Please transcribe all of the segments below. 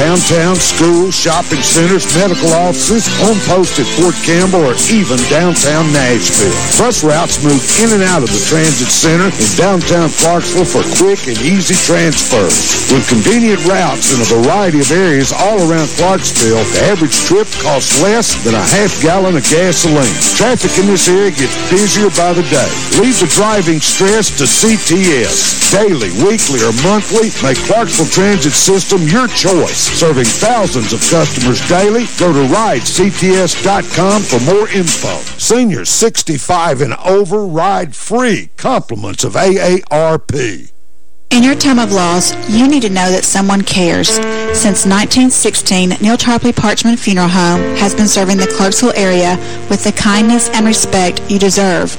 downtown, schools, shopping centers, medical offices, on post at Fort Campbell, or even downtown Nashville. Bus routes move in and out of the transit center in downtown Clarksville for quick and easy transfers. With convenient routes in a variety of areas all around Clarksville, the average trip costs less than a half gallon of gasoline. Traffic in this area gets busier by the day. Leave the driving stress to CTS. Daily, weekly, or monthly, make Clarksville Transit System your choice. Serving thousands of customers daily, go to ridects.com for more info. Seniors 65 and over ride free. Compliments of AARP. In your time of loss, you need to know that someone cares. Since 1916, Neal Tarpley Parchman Funeral Home has been serving the Clarksville area with the kindness and respect you deserve.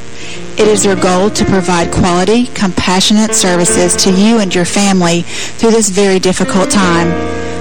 It is their goal to provide quality, compassionate services to you and your family through this very difficult time.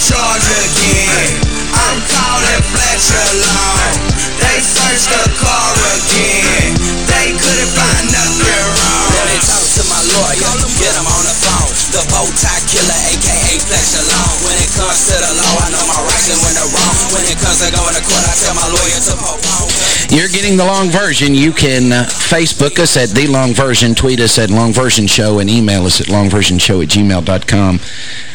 Charge again. I'm calling Fletcher Long. They searched the car again. They couldn't find nothing wrong. Let me talk to my lawyer, get him on the phone. The bow tie killer, aka Fletcher Long. When it comes to the law, I know my rights and when they're wrong. When it comes to going to court, I tell my lawyer to postpone. You're getting the long version. You can uh, Facebook us at The Long Version, tweet us at Long Version Show, and email us at longversionshow at gmail.com.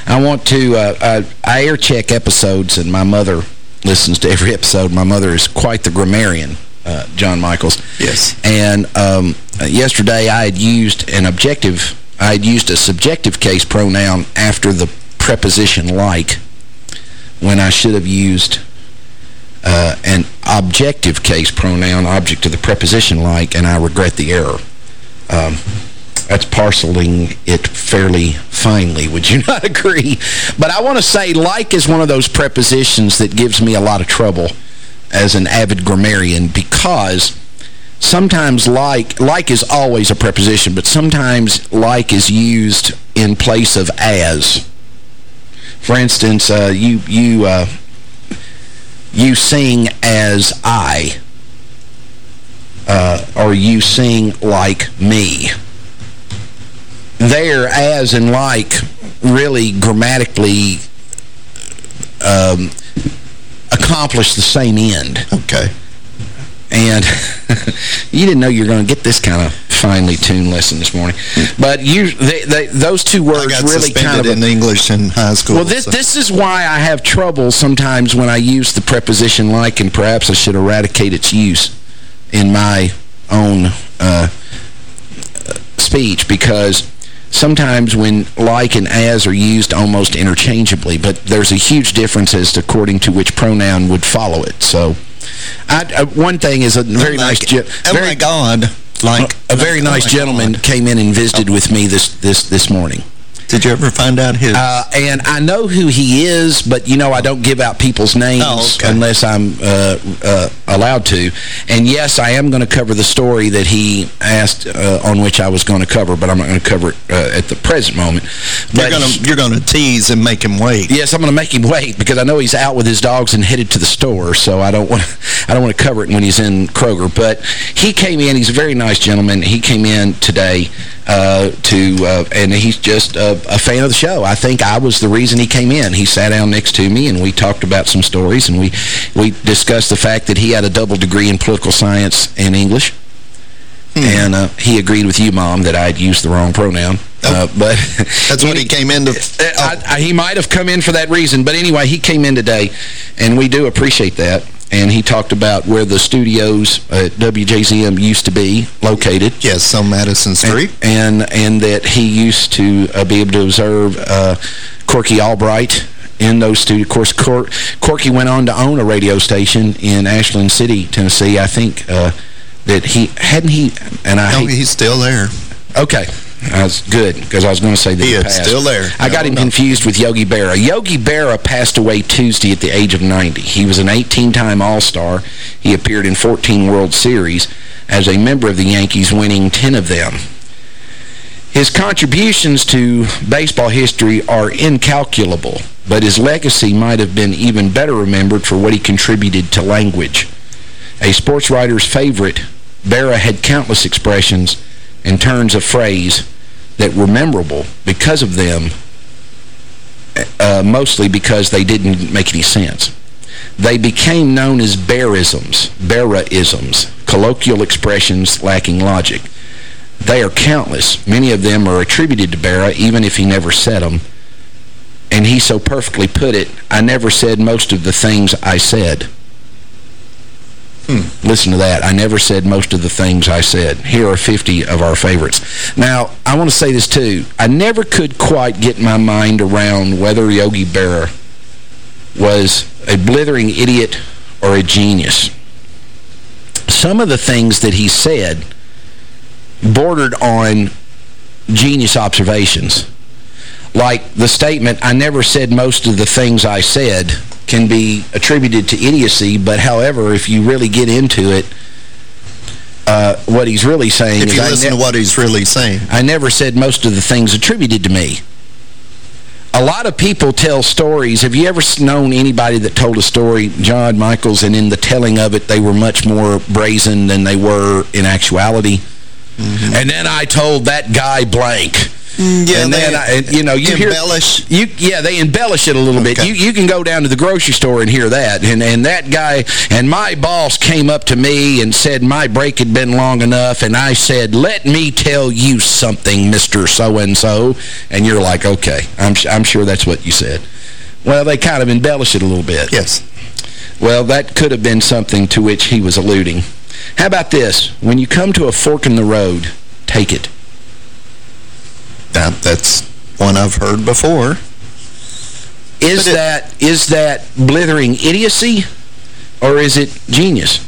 I want to, uh, uh, I air check episodes, and my mother listens to every episode. My mother is quite the grammarian, uh, John Michaels. Yes. And um, yesterday I had used an objective, I had used a subjective case pronoun after the preposition like when I should have used uh, an objective case pronoun, object of the preposition like, and I regret the error. Um, that's parceling it fairly finely. Would you not agree? But I want to say like is one of those prepositions that gives me a lot of trouble as an avid grammarian because sometimes like, like is always a preposition, but sometimes like is used in place of as. For instance, uh, you, you, uh, you sing as I, uh, or you sing like me. There, as and like, really grammatically um, accomplish the same end. Okay. And you didn't know you were going to get this kind of finely tuned lesson this morning. But you, they, they, those two words really kind of... in English in high school. Well, this, so. this is why I have trouble sometimes when I use the preposition like, and perhaps I should eradicate its use in my own uh, speech, because sometimes when like and as are used almost interchangeably, but there's a huge difference as to according to which pronoun would follow it. So, I, uh, one thing is a very oh nice... Oh, very, my God. Like a very nice oh gentleman God. came in and visited with me this this this morning. Did you ever find out his? Uh, and I know who he is, but, you know, I don't give out people's names oh, okay. unless I'm uh, uh, allowed to. And, yes, I am going to cover the story that he asked uh, on which I was going to cover, but I'm not going to cover it uh, at the present moment. You're going to tease and make him wait. Yes, I'm going to make him wait because I know he's out with his dogs and headed to the store, so I don't want I don't want to cover it when he's in Kroger. But he came in. He's a very nice gentleman. He came in today uh, to, uh, and he's just a, a, fan of the show. I think I was the reason he came in. He sat down next to me, and we talked about some stories, and we, we discussed the fact that he had a double degree in political science and English. Hmm. And uh, he agreed with you, Mom, that I'd used the wrong pronoun. Uh, but That's what he came in to... Oh. I, I, he might have come in for that reason. But anyway, he came in today, and we do appreciate that. And he talked about where the studios at WJZM used to be located. Yes, on Madison Street. And and, and that he used to uh, be able to observe uh, Corky Albright in those studios. Of course, Cor Corky went on to own a radio station in Ashland City, Tennessee. I think uh, that he, hadn't he, and I... No, he's still there. Okay. That's good, because I was going to say that he, he still there. I got him confused with Yogi Berra. Yogi Berra passed away Tuesday at the age of 90. He was an 18-time All-Star. He appeared in 14 World Series as a member of the Yankees, winning 10 of them. His contributions to baseball history are incalculable, but his legacy might have been even better remembered for what he contributed to language. A sports writer's favorite, Berra had countless expressions and turns of phrase that were memorable because of them, uh, mostly because they didn't make any sense. They became known as Berrisms, Berraisms, colloquial expressions lacking logic. They are countless. Many of them are attributed to Berra, even if he never said them. And he so perfectly put it, I never said most of the things I said. Hmm. Listen to that. I never said most of the things I said. Here are 50 of our favorites. Now, I want to say this too. I never could quite get my mind around whether Yogi Berra was a blithering idiot or a genius. Some of the things that he said bordered on genius observations. Like the statement, I never said most of the things I said, can be attributed to idiocy, but however, if you really get into it, uh, what he's really saying if is... you listen to what he's really saying. I never said most of the things attributed to me. A lot of people tell stories. Have you ever known anybody that told a story, John Michaels, and in the telling of it, they were much more brazen than they were in actuality? Mm -hmm. And then I told that guy blank. Mm, yeah, and then I, and, you know you embellish. Hear, you yeah, they embellish it a little okay. bit. You you can go down to the grocery store and hear that. And and that guy and my boss came up to me and said my break had been long enough, and I said, "Let me tell you something, Mister So and So." And you're like, "Okay, I'm I'm sure that's what you said." Well, they kind of embellish it a little bit. Yes. Well, that could have been something to which he was alluding. How about this? When you come to a fork in the road, take it. That, that's one I've heard before. Is that is that blithering idiocy or is it genius?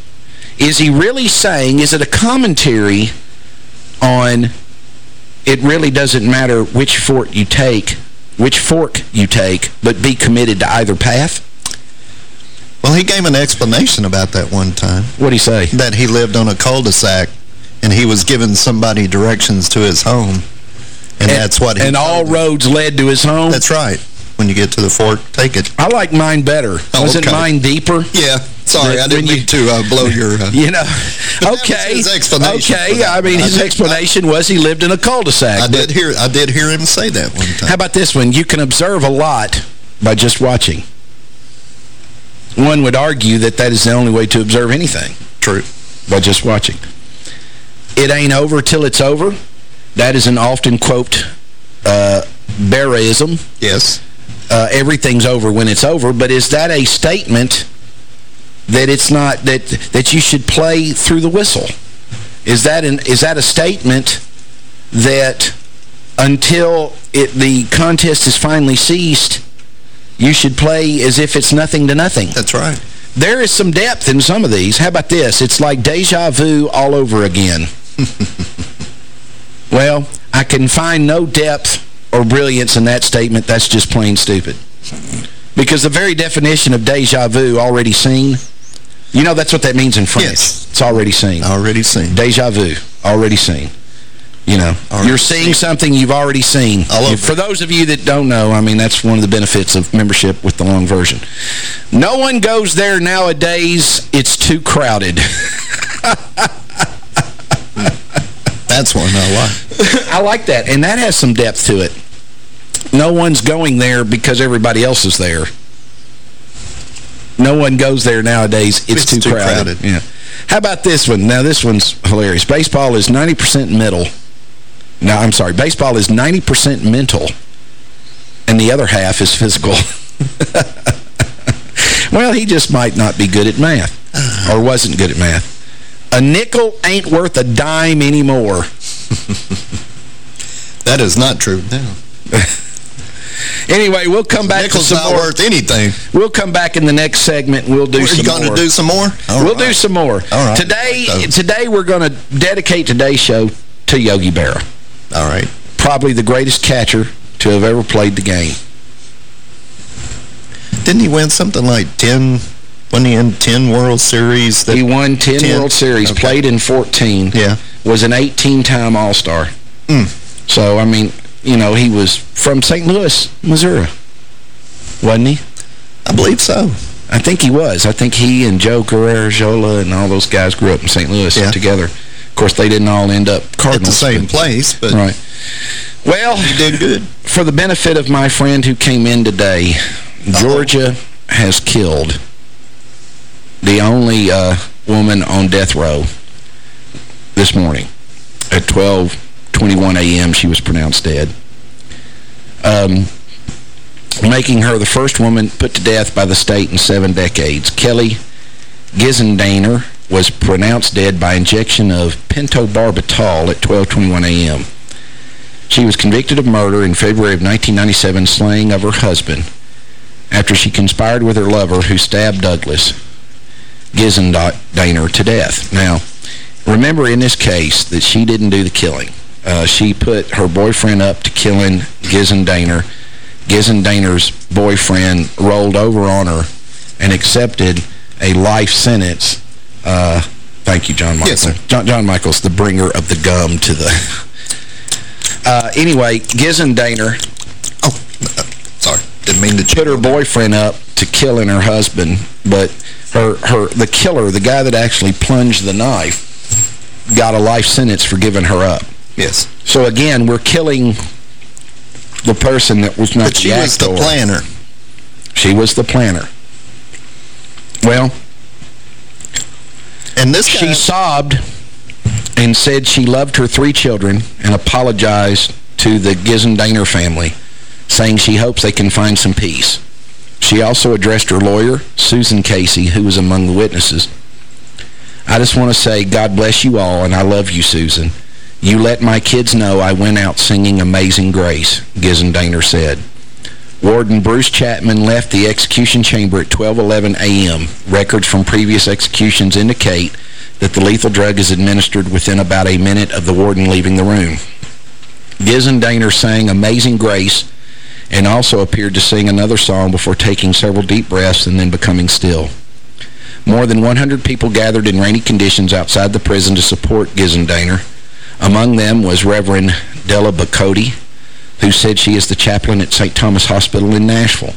Is he really saying, is it a commentary on it really doesn't matter which fork you take, which fork you take, but be committed to either path? Well, he gave an explanation about that one time. What did he say? That he lived on a cul-de-sac and he was giving somebody directions to his home. And, and that's what And all roads led to his home? That's right. When you get to the fork, take it. I like mine better. Oh, Wasn't okay. mine deeper? Yeah. Sorry, I didn't mean to uh, blow your... Uh, you know, okay. Okay, I mean, his I explanation I, was he lived in a cul-de-sac. I did hear I did hear him say that one time. How about this one? You can observe a lot by just watching. One would argue that that is the only way to observe anything. True. By just watching. It ain't over till it's over. That is an often quote uh. Yes. Uh, everything's over when it's over. But is that a statement that it's not that that you should play through the whistle? Is that an is that a statement that until it the contest is finally ceased, you should play as if it's nothing to nothing? That's right. There is some depth in some of these. How about this? It's like deja vu all over again. Well, I can find no depth or brilliance in that statement. That's just plain stupid. Because the very definition of deja vu, already seen, you know that's what that means in French. Yes. It's already seen. Already seen. Deja vu, already seen. You know, already you're seeing something you've already seen. For those of you that don't know, I mean, that's one of the benefits of membership with the long version. No one goes there nowadays. It's too crowded. That's one I like. I like that. And that has some depth to it. No one's going there because everybody else is there. No one goes there nowadays. It's, It's too, too crowded. crowded. Yeah. How about this one? Now, this one's hilarious. Baseball is 90% mental. No, I'm sorry. Baseball is 90% mental, and the other half is physical. well, he just might not be good at math, or wasn't good at math. A nickel ain't worth a dime anymore. That is not true. No. Anyway, we'll come back Nickel's to some not more. worth anything. We'll come back in the next segment. We'll do Are some you going more. to do some more? All we'll do some more. All right. Today, today we're going to dedicate today's show to Yogi Berra. All right. Probably the greatest catcher to have ever played the game. Didn't he win something like 10, wasn't he in 10 World Series? That, He won 10, 10? World Series, Okay. played in 14. Yeah. Was an 18-time All-Star. Mm. So, I mean, you know, he was from St. Louis, Missouri. Wasn't he? I believe so. I think he was. I think he and Joe Garagiola and all those guys grew up in St. Louis Yeah. together. Of course, they didn't all end up At the same but- place, but Right. Well, he did good. for the benefit of my friend who came in today, Georgia has killed the only uh, woman on death row this morning. At 12:21 a.m., she was pronounced dead. Um, making her the first woman put to death by the state in seven decades. Kelly Gissendaner was pronounced dead by injection of pentobarbital at 12:21 a.m. She was convicted of murder in February of 1997, slaying of her husband, after she conspired with her lover who stabbed Douglas Gissendaner to death. Now, remember in this case that she didn't do the killing. Uh, she put her boyfriend up to killing Gissendaner. Gissendaner's boyfriend rolled over on her and accepted a life sentence. Uh, thank you, John Michael. Yes, sir. John, John Michael's the bringer of the gum to the... Uh, anyway, Gissendaner Oh, uh, sorry. Didn't mean to put her boyfriend up to killing her husband, but her her the killer, the guy that actually plunged the knife, got a life sentence for giving her up. Yes. So again, we're killing the person that was not But she was the planner. She was the planner. Well, And this she sobbed and said she loved her three children and apologized to the Gissendaner family, saying she hopes they can find some peace. She also addressed her lawyer, Susan Casey, who was among the witnesses. I just want to say God bless you all, and I love you, Susan. You let my kids know I went out singing Amazing Grace, Gissendaner said. Warden Bruce Chatman left the execution chamber at 12:11 a.m. Records from previous executions indicate that the lethal drug is administered within about a minute of the warden leaving the room. Gissendaner sang Amazing Grace and also appeared to sing another song before taking several deep breaths and then becoming still. More than 100 people gathered in rainy conditions outside the prison to support Gissendaner. Among them was Reverend Della Bacote, who said she is the chaplain at St. Thomas Hospital in Nashville,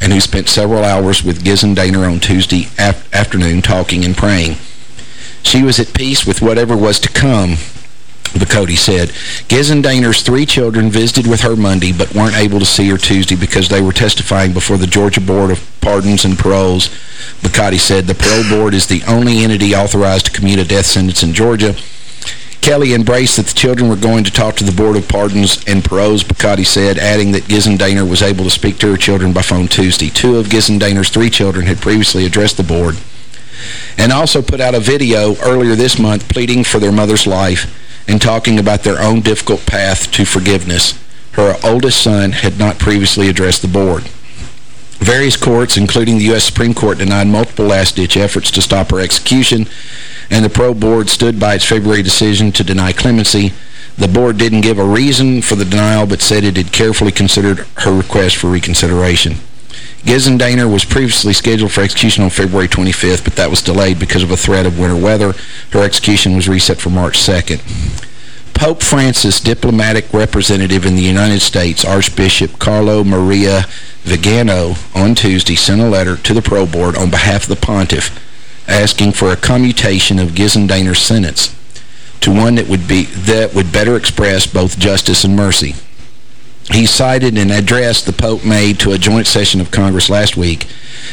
and who spent several hours with Gissendaner on Tuesday af afternoon talking and praying. She was at peace with whatever was to come, Bacote said. Gissendaner's three children visited with her Monday but weren't able to see her Tuesday because they were testifying before the Georgia Board of Pardons and Paroles. Bacote said the parole board is the only entity authorized to commute a death sentence in Georgia. Kelly embraced that the children were going to talk to the Board of Pardons and Paroles, Bacote said, adding that Gissendaner was able to speak to her children by phone Tuesday. Two of Gissendaner's three children had previously addressed the board and also put out a video earlier this month pleading for their mother's life and talking about their own difficult path to forgiveness. Her oldest son had not previously addressed the board. Various courts, including the U.S. Supreme Court, denied multiple last-ditch efforts to stop her execution, and the Pro Board stood by its February decision to deny clemency. The board didn't give a reason for the denial, but said it had carefully considered her request for reconsideration. Gissendaner was previously scheduled for execution on February 25th, but that was delayed because of a threat of winter weather. Her execution was reset for March 2nd. Pope Francis, diplomatic representative in the United States, Archbishop Carlo Maria Vigano, on Tuesday sent a letter to the Pro Board on behalf of the pontiff asking for a commutation of Gissendaner's sentence. to one that would be that would better express both justice and mercy. He cited an address the Pope made to a joint session of Congress last week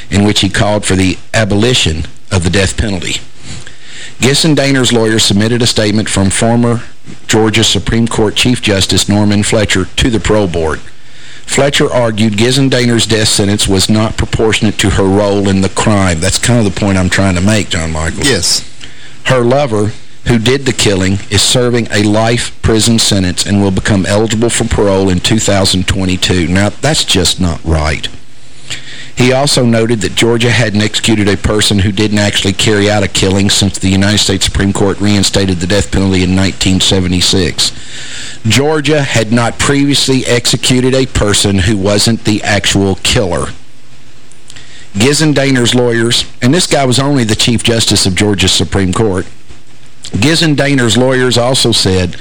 in which he called for the abolition of the death penalty. Gissendaner's lawyer submitted a statement from former Georgia Supreme Court Chief Justice Norman Fletcher to the parole board. Fletcher argued Gissendaner's death sentence was not proportionate to her role in the crime. That's kind of the point I'm trying to make, John Michael. Yes. Her lover, who did the killing, is serving a life prison sentence and will become eligible for parole in 2022. Now, that's just not right. He also noted that Georgia hadn't executed a person who didn't actually carry out a killing since the United States Supreme Court reinstated the death penalty in 1976. Georgia had not previously executed a person who wasn't the actual killer. Gissendaner's lawyers, and this guy was only the Chief Justice of Georgia's Supreme Court, Gissendaner's lawyers also said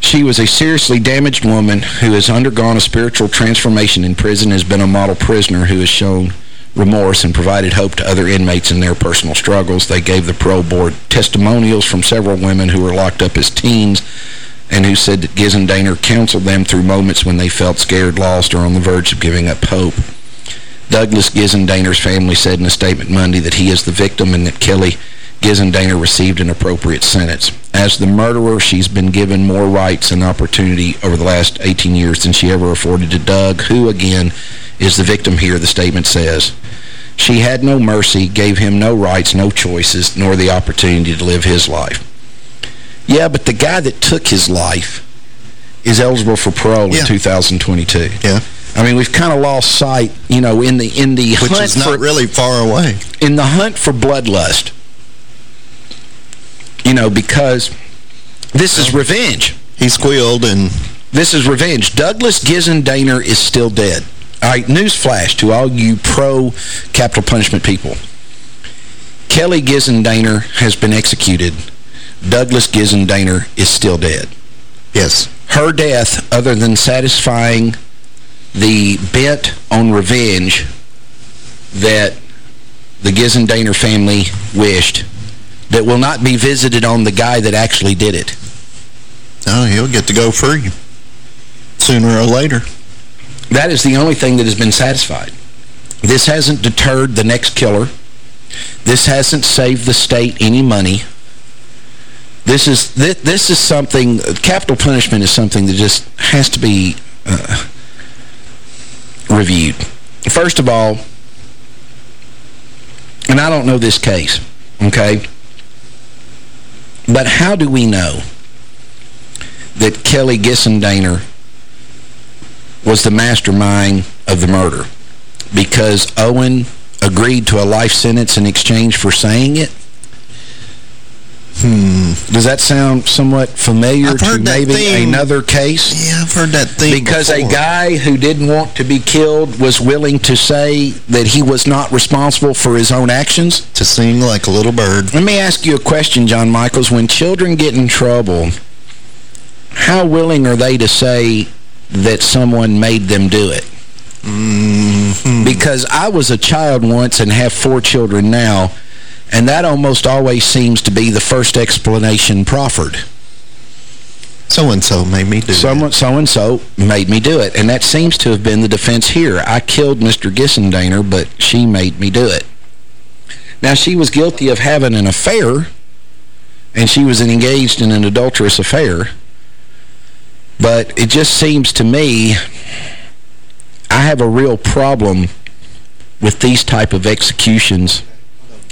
she was a seriously damaged woman who has undergone a spiritual transformation in prison, has been a model prisoner who has shown remorse and provided hope to other inmates in their personal struggles. They gave the parole board testimonials from several women who were locked up as teens and who said that Gissendaner counseled them through moments when they felt scared, lost, or on the verge of giving up hope. Douglas Gissendaner's family said in a statement Monday that he is the victim and that Kelly Gissendaner received an appropriate sentence. As the murderer, she's been given more rights and opportunity over the last 18 years than she ever afforded to Doug, who, again, is the victim here, the statement says. She had no mercy, gave him no rights, no choices, nor the opportunity to live his life. Yeah, but the guy that took his life is eligible for parole Yeah. in 2022. Yeah. I mean, we've kind of lost sight, you know, in the in the Which hunt is not for really far away. in the hunt for bloodlust. You know, because this is revenge. He squealed and This is revenge. Douglas Gissendaner is still dead. All right, newsflash to all you pro-capital punishment people. Kelly Gissendaner has been executed. Douglas Gissendaner is still dead. yes. Her death, other than satisfying the bent on revenge that the Gissendaner family wished, that will not be visited on the guy that actually did it. Oh, he'll get to go free sooner or later. That is the only thing that has been satisfied. This hasn't deterred the next killer. This hasn't saved the state any money. This is this, this is something, capital punishment is something that just has to be uh, reviewed. First of all, and I don't know this case, okay? But how do we know that Kelly Gissendaner was the mastermind of the murder? Because Owen agreed to a life sentence in exchange for saying it? Hmm. Does that sound somewhat familiar to maybe theme. another case? Yeah, I've heard that theme Because before. a guy who didn't want to be killed was willing to say that he was not responsible for his own actions? To sing like a little bird. Let me ask you a question, John Michaels. When children get in trouble, how willing are they to say that someone made them do it? Mm-hmm. Because I was a child once and have four children now, and that almost always seems to be the first explanation proffered. So-and-so made me do Someone, so-and-so made me do it. And that seems to have been the defense here. I killed Mr. Gissendaner, but she made me do it. Now, she was guilty of having an affair, and she was engaged in an adulterous affair. But it just seems to me I have a real problem with these type of executions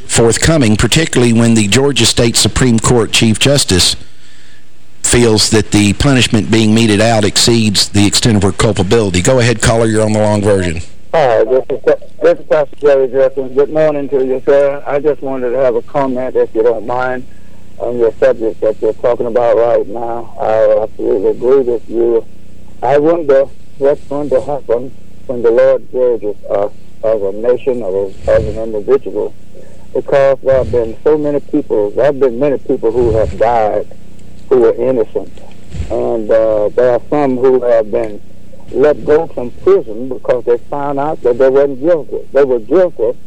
forthcoming, particularly when the Georgia State Supreme Court Chief Justice feels that the punishment being meted out exceeds the extent of her culpability. Go ahead, caller. You're on the long version. Hi, this is, this is Pastor Jerry Jeffries. Good morning to you, sir. I just wanted to have a comment, if you don't mind, on your subject that you're talking about right now. I absolutely agree with you. I wonder what's going to happen when the Lord judges us as a nation or as an individual. Because there have been so many people, there have been many people who have died who were innocent. And uh, there are some who have been let go from prison because they found out that they weren't guilty. They were guilty.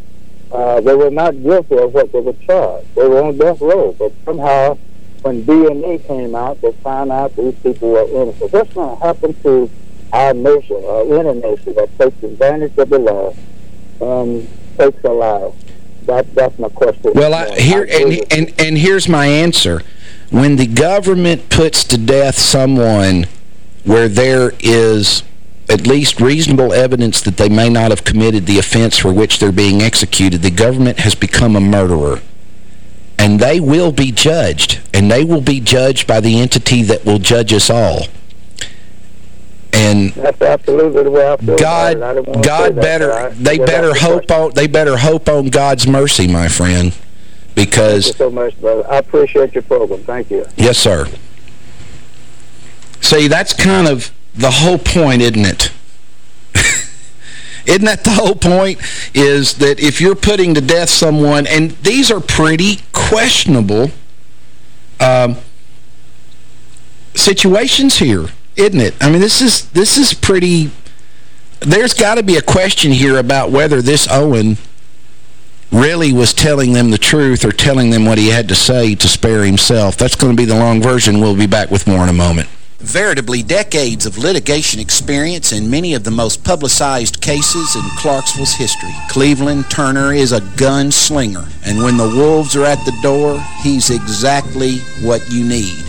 Uh, they were not guilty of what they were charged. They were on death row, but somehow when DNA came out, they found out these people were innocent. What's going to happen to our nation or any nation that takes advantage of the law and takes a lie? That, that's my question. Well, I, here and, and, and here's my answer. When the government puts to death someone where there is at least reasonable evidence that they may not have committed the offense for which they're being executed, the government has become a murderer. And they will be judged. And they will be judged by the entity that will judge us all. And that's absolutely the way I feel. God, God better, they better hope on, they better hope on God's mercy, my friend, because. Thank you so much, brother. I appreciate your program. Thank you. Yes, sir. See, that's kind of the whole point, isn't it? Isn't that the whole point? Is that if you're putting to death someone, and these are pretty questionable um, situations here, isn't it? I mean, this is this is pretty... There's got to be a question here about whether this Owen really was telling them the truth or telling them what he had to say to spare himself. That's going to be the long version. We'll be back with more in a moment. Veritably decades of litigation experience in many of the most publicized cases in Clarksville's history. Cleveland Turner is a gunslinger, and when the wolves are at the door, he's exactly what you need.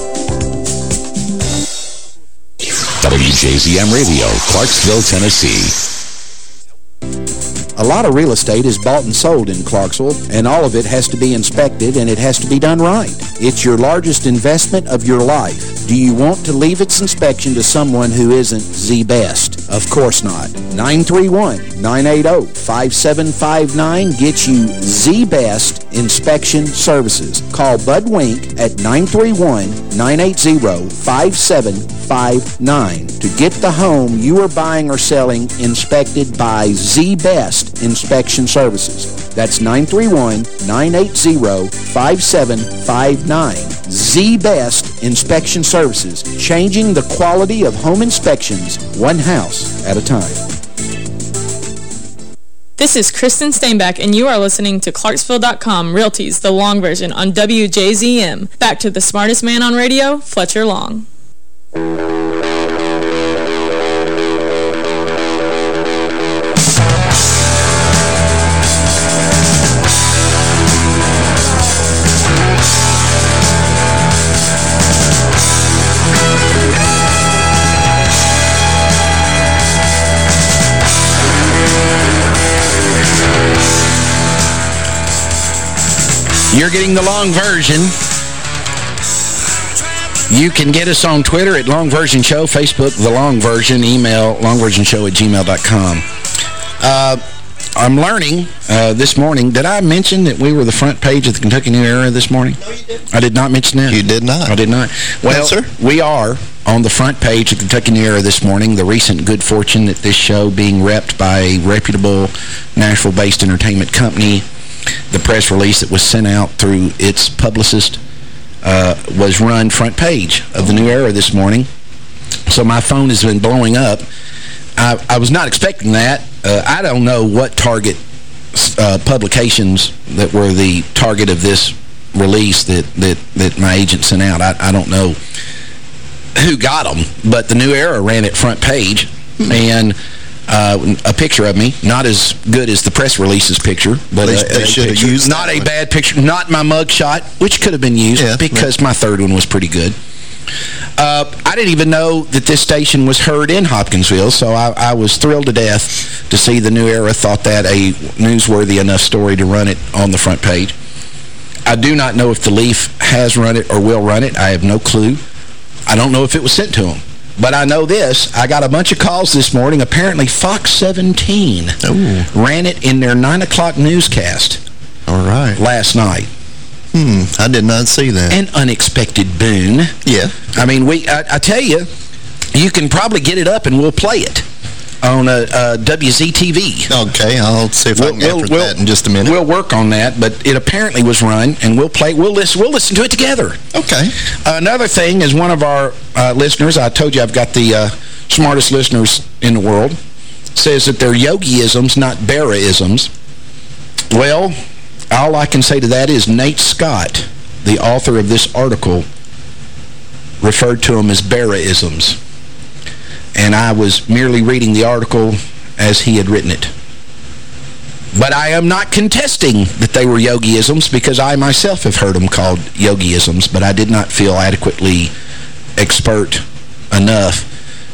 WJZM Radio, Clarksville, Tennessee. A lot of real estate is bought and sold in Clarksville, and all of it has to be inspected, and it has to be done right. It's your largest investment of your life. Do you want to leave its inspection to someone who isn't the best? Of course not. 931-980-5759 gets you the best inspection services. Call Bud Wink at 931-980-5759 to get the home you are buying or selling inspected by the best inspection services. That's 931-980-5759. The Best Inspection Services, changing the quality of home inspections one house at a time. This is Kristen Steinbeck, and you are listening to Clarksville.com Realties, the long version on WJZM. Back to the smartest man on radio, Fletcher Long. You're getting the long version. You can get us on Twitter at Long Version Show, Facebook, The Long Version, email longversionshow at gmail.com. Uh, I'm learning uh, this morning. Did I mention that we were the front page of the Kentucky New Era this morning? No, you didn't. I did not mention that. You did not. I did not. Well, sir. we are on the front page of the Kentucky New Era this morning. The recent good fortune that this show being repped by a reputable Nashville-based entertainment company. The press release that was sent out through its publicist uh, was run front page of the New Era this morning. So my phone has been blowing up. I, I was not expecting that. Uh, I don't know what target uh, publications that were the target of this release that, that, that my agent sent out. I, I don't know who got them, but the New Era ran it front page, and uh, a picture of me, not as good as the press release's picture, but They- a, they should have used not a one. bad picture, not my mug shot, which could have been used Yeah, because my third one was pretty good. Uh, I didn't even know that this station was heard in Hopkinsville, so I, I was thrilled to death to see the New Era thought that a newsworthy enough story to run it on the front page. I do not know if the Leaf has run it or will run it. I have no clue. I don't know if it was sent to them. But I know this. I got a bunch of calls this morning. Apparently Fox 17 ran it in their 9 o'clock newscast All right. last night. Hmm, I did not see that. An unexpected boon. yeah. I mean, we. I, I tell you, you can probably get it up and we'll play it on uh, uh, WZTV. Okay, I'll see if I can We'll- effort we'll- that in just a minute. We'll work on that, but it apparently was run, and we'll play. We'll listen. We'll listen to it together. okay. Another thing is one of our uh, listeners. I told you I've got the uh, smartest listeners in the world. Says that they're yogiisms, not Baraisms. Well, all I can say to that is Nate Scott, the author of this article, referred to them as Baraisms. And I was merely reading the article as he had written it. But I am not contesting that they were yogiisms because I myself have heard them called yogiisms, but I did not feel adequately expert enough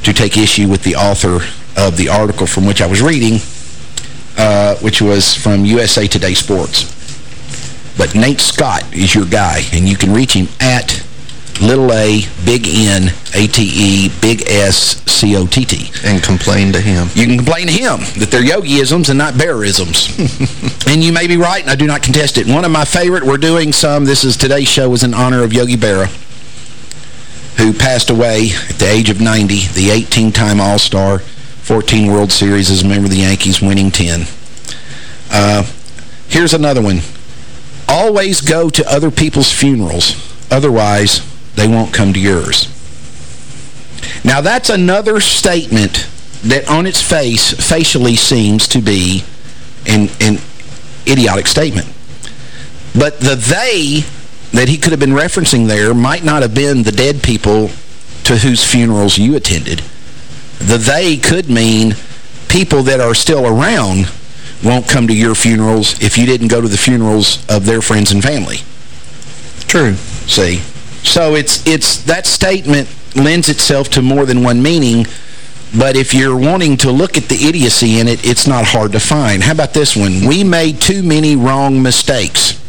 to take issue with the author of the article from which I was reading, uh, which was from USA Today Sports. But Nate Scott is your guy, and you can reach him at little a, big N, A-T-E, big S, C-O-T-T. And complain to him. You can complain to him that they're yogiisms and not bearisms. and you may be right, and I do not contest it. One of my favorite, we're doing some, this is today's show is in honor of Yogi Berra, who passed away at the age of 90, the 18-time All-Star, 14 World Series as a member of the Yankees, winning 10. Uh, here's another one. Always go to other people's funerals. Otherwise, they won't come to yours. Now, that's another statement that on its face, facially seems to be an, an idiotic statement. But the they that he could have been referencing there might not have been the dead people to whose funerals you attended. The they could mean people that are still around won't come to your funerals if you didn't go to the funerals of their friends and family. True. See? So it's it's that statement lends itself to more than one meaning, but if you're wanting to look at the idiocy in it, it's not hard to find. How about this one? We made too many wrong mistakes.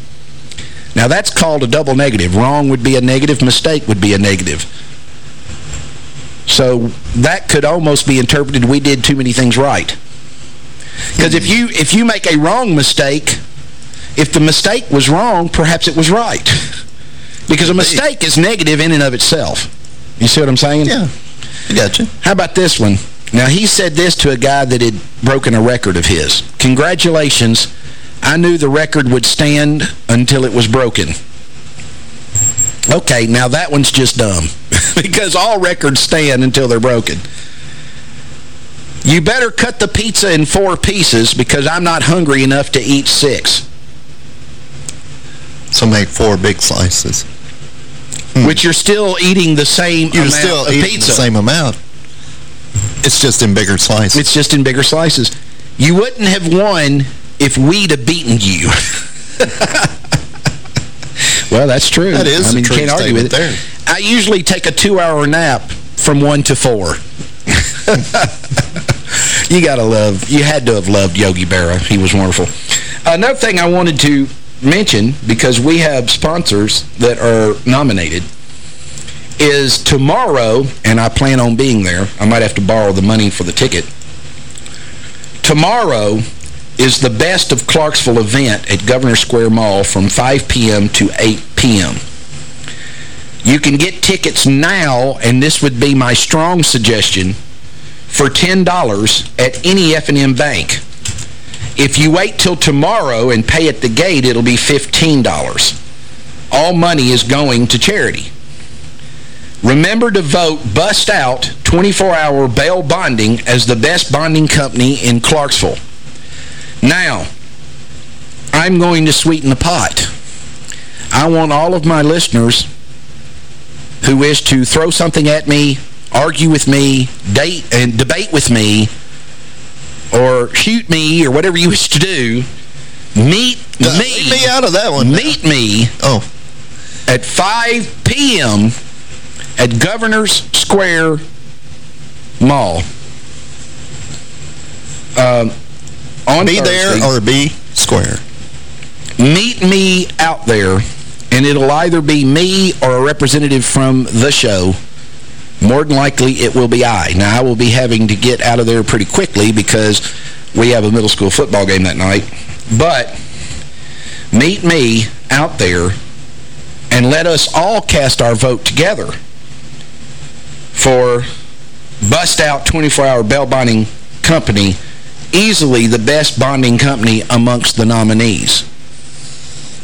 Now, that's called a double negative. Wrong would be a negative, mistake would be a negative. So that could almost be interpreted, we did too many things right. Because if you, if you make a wrong mistake, if the mistake was wrong, perhaps it was right. Because a mistake is negative in and of itself. You see what I'm saying? Yeah. I gotcha. How about this one? Now, he said this to a guy that had broken a record of his. Congratulations. I knew the record would stand until it was broken. Okay, now that one's just dumb. because all records stand until they're broken. You better cut the pizza in four pieces because I'm not hungry enough to eat six. So make four big slices. Hmm. Which you're still eating the same You're amount still eating pizza. the same amount. It's just in bigger slices. It's just in bigger slices. You wouldn't have won if we'd have beaten you. well, that's true. That is I mean, you can't argue with it. statement I usually take a two-hour nap from one to four. you got to love, you had to have loved Yogi Berra. He was wonderful. Another thing I wanted to mention, because we have sponsors that are nominated, is tomorrow, and I plan on being there. I might have to borrow the money for the ticket. Tomorrow, is the Best of Clarksville event at Governor Square Mall from 5 p.m. to 8 p.m. You can get tickets now, and this would be my strong suggestion, for $10 at any F&M bank. If you wait till tomorrow and pay at the gate, it'll be $15. All money is going to charity. Remember to vote Bust Out 24-hour bail bonding as the best bonding company in Clarksville. Now, I'm going to sweeten the pot. I want all of my listeners who wish to throw something at me, argue with me, date and debate with me, or shoot me, or whatever you wish to do, meet Uh, me. me out of that one now. Meet me Oh, at 5 p.m. at Governor's Square Mall. Um, on be Thursday. there or be square. meet me out there, and it'll either be me or a representative from the show. More than likely, it will be I. Now, I will be having to get out of there pretty quickly because we have a middle school football game that night. But meet me out there and let us all cast our vote together for Bust Out 24-Hour Bail Bonding Company, easily the best bonding company amongst the nominees.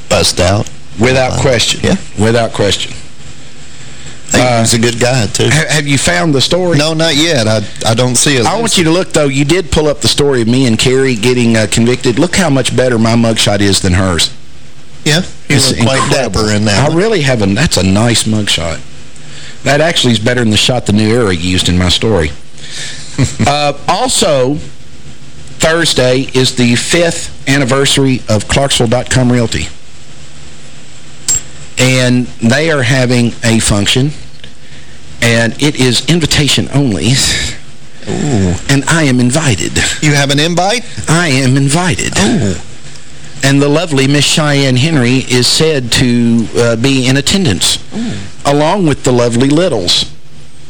Bust out. Without Uh, question. yeah. Without question. Think he's a good guy, too. Ha- have you found the story? No, not yet. I I don't see it. I want you to look, though. You did pull up the story of me and Carrie getting uh, convicted. Look how much better my mugshot is than hers. Yeah, It's quite dapper in that I one. really have a... That's a nice mugshot. That actually is better than the shot the new era used in my story. uh, also, Thursday is the fifth anniversary of Clarksville.com Realty. And they are having a function, and it is invitation only. And I am invited. You have an invite? I am invited. Oh. And the lovely Miss Cheyenne Henry is said to uh, be in attendance, along with the lovely Littles,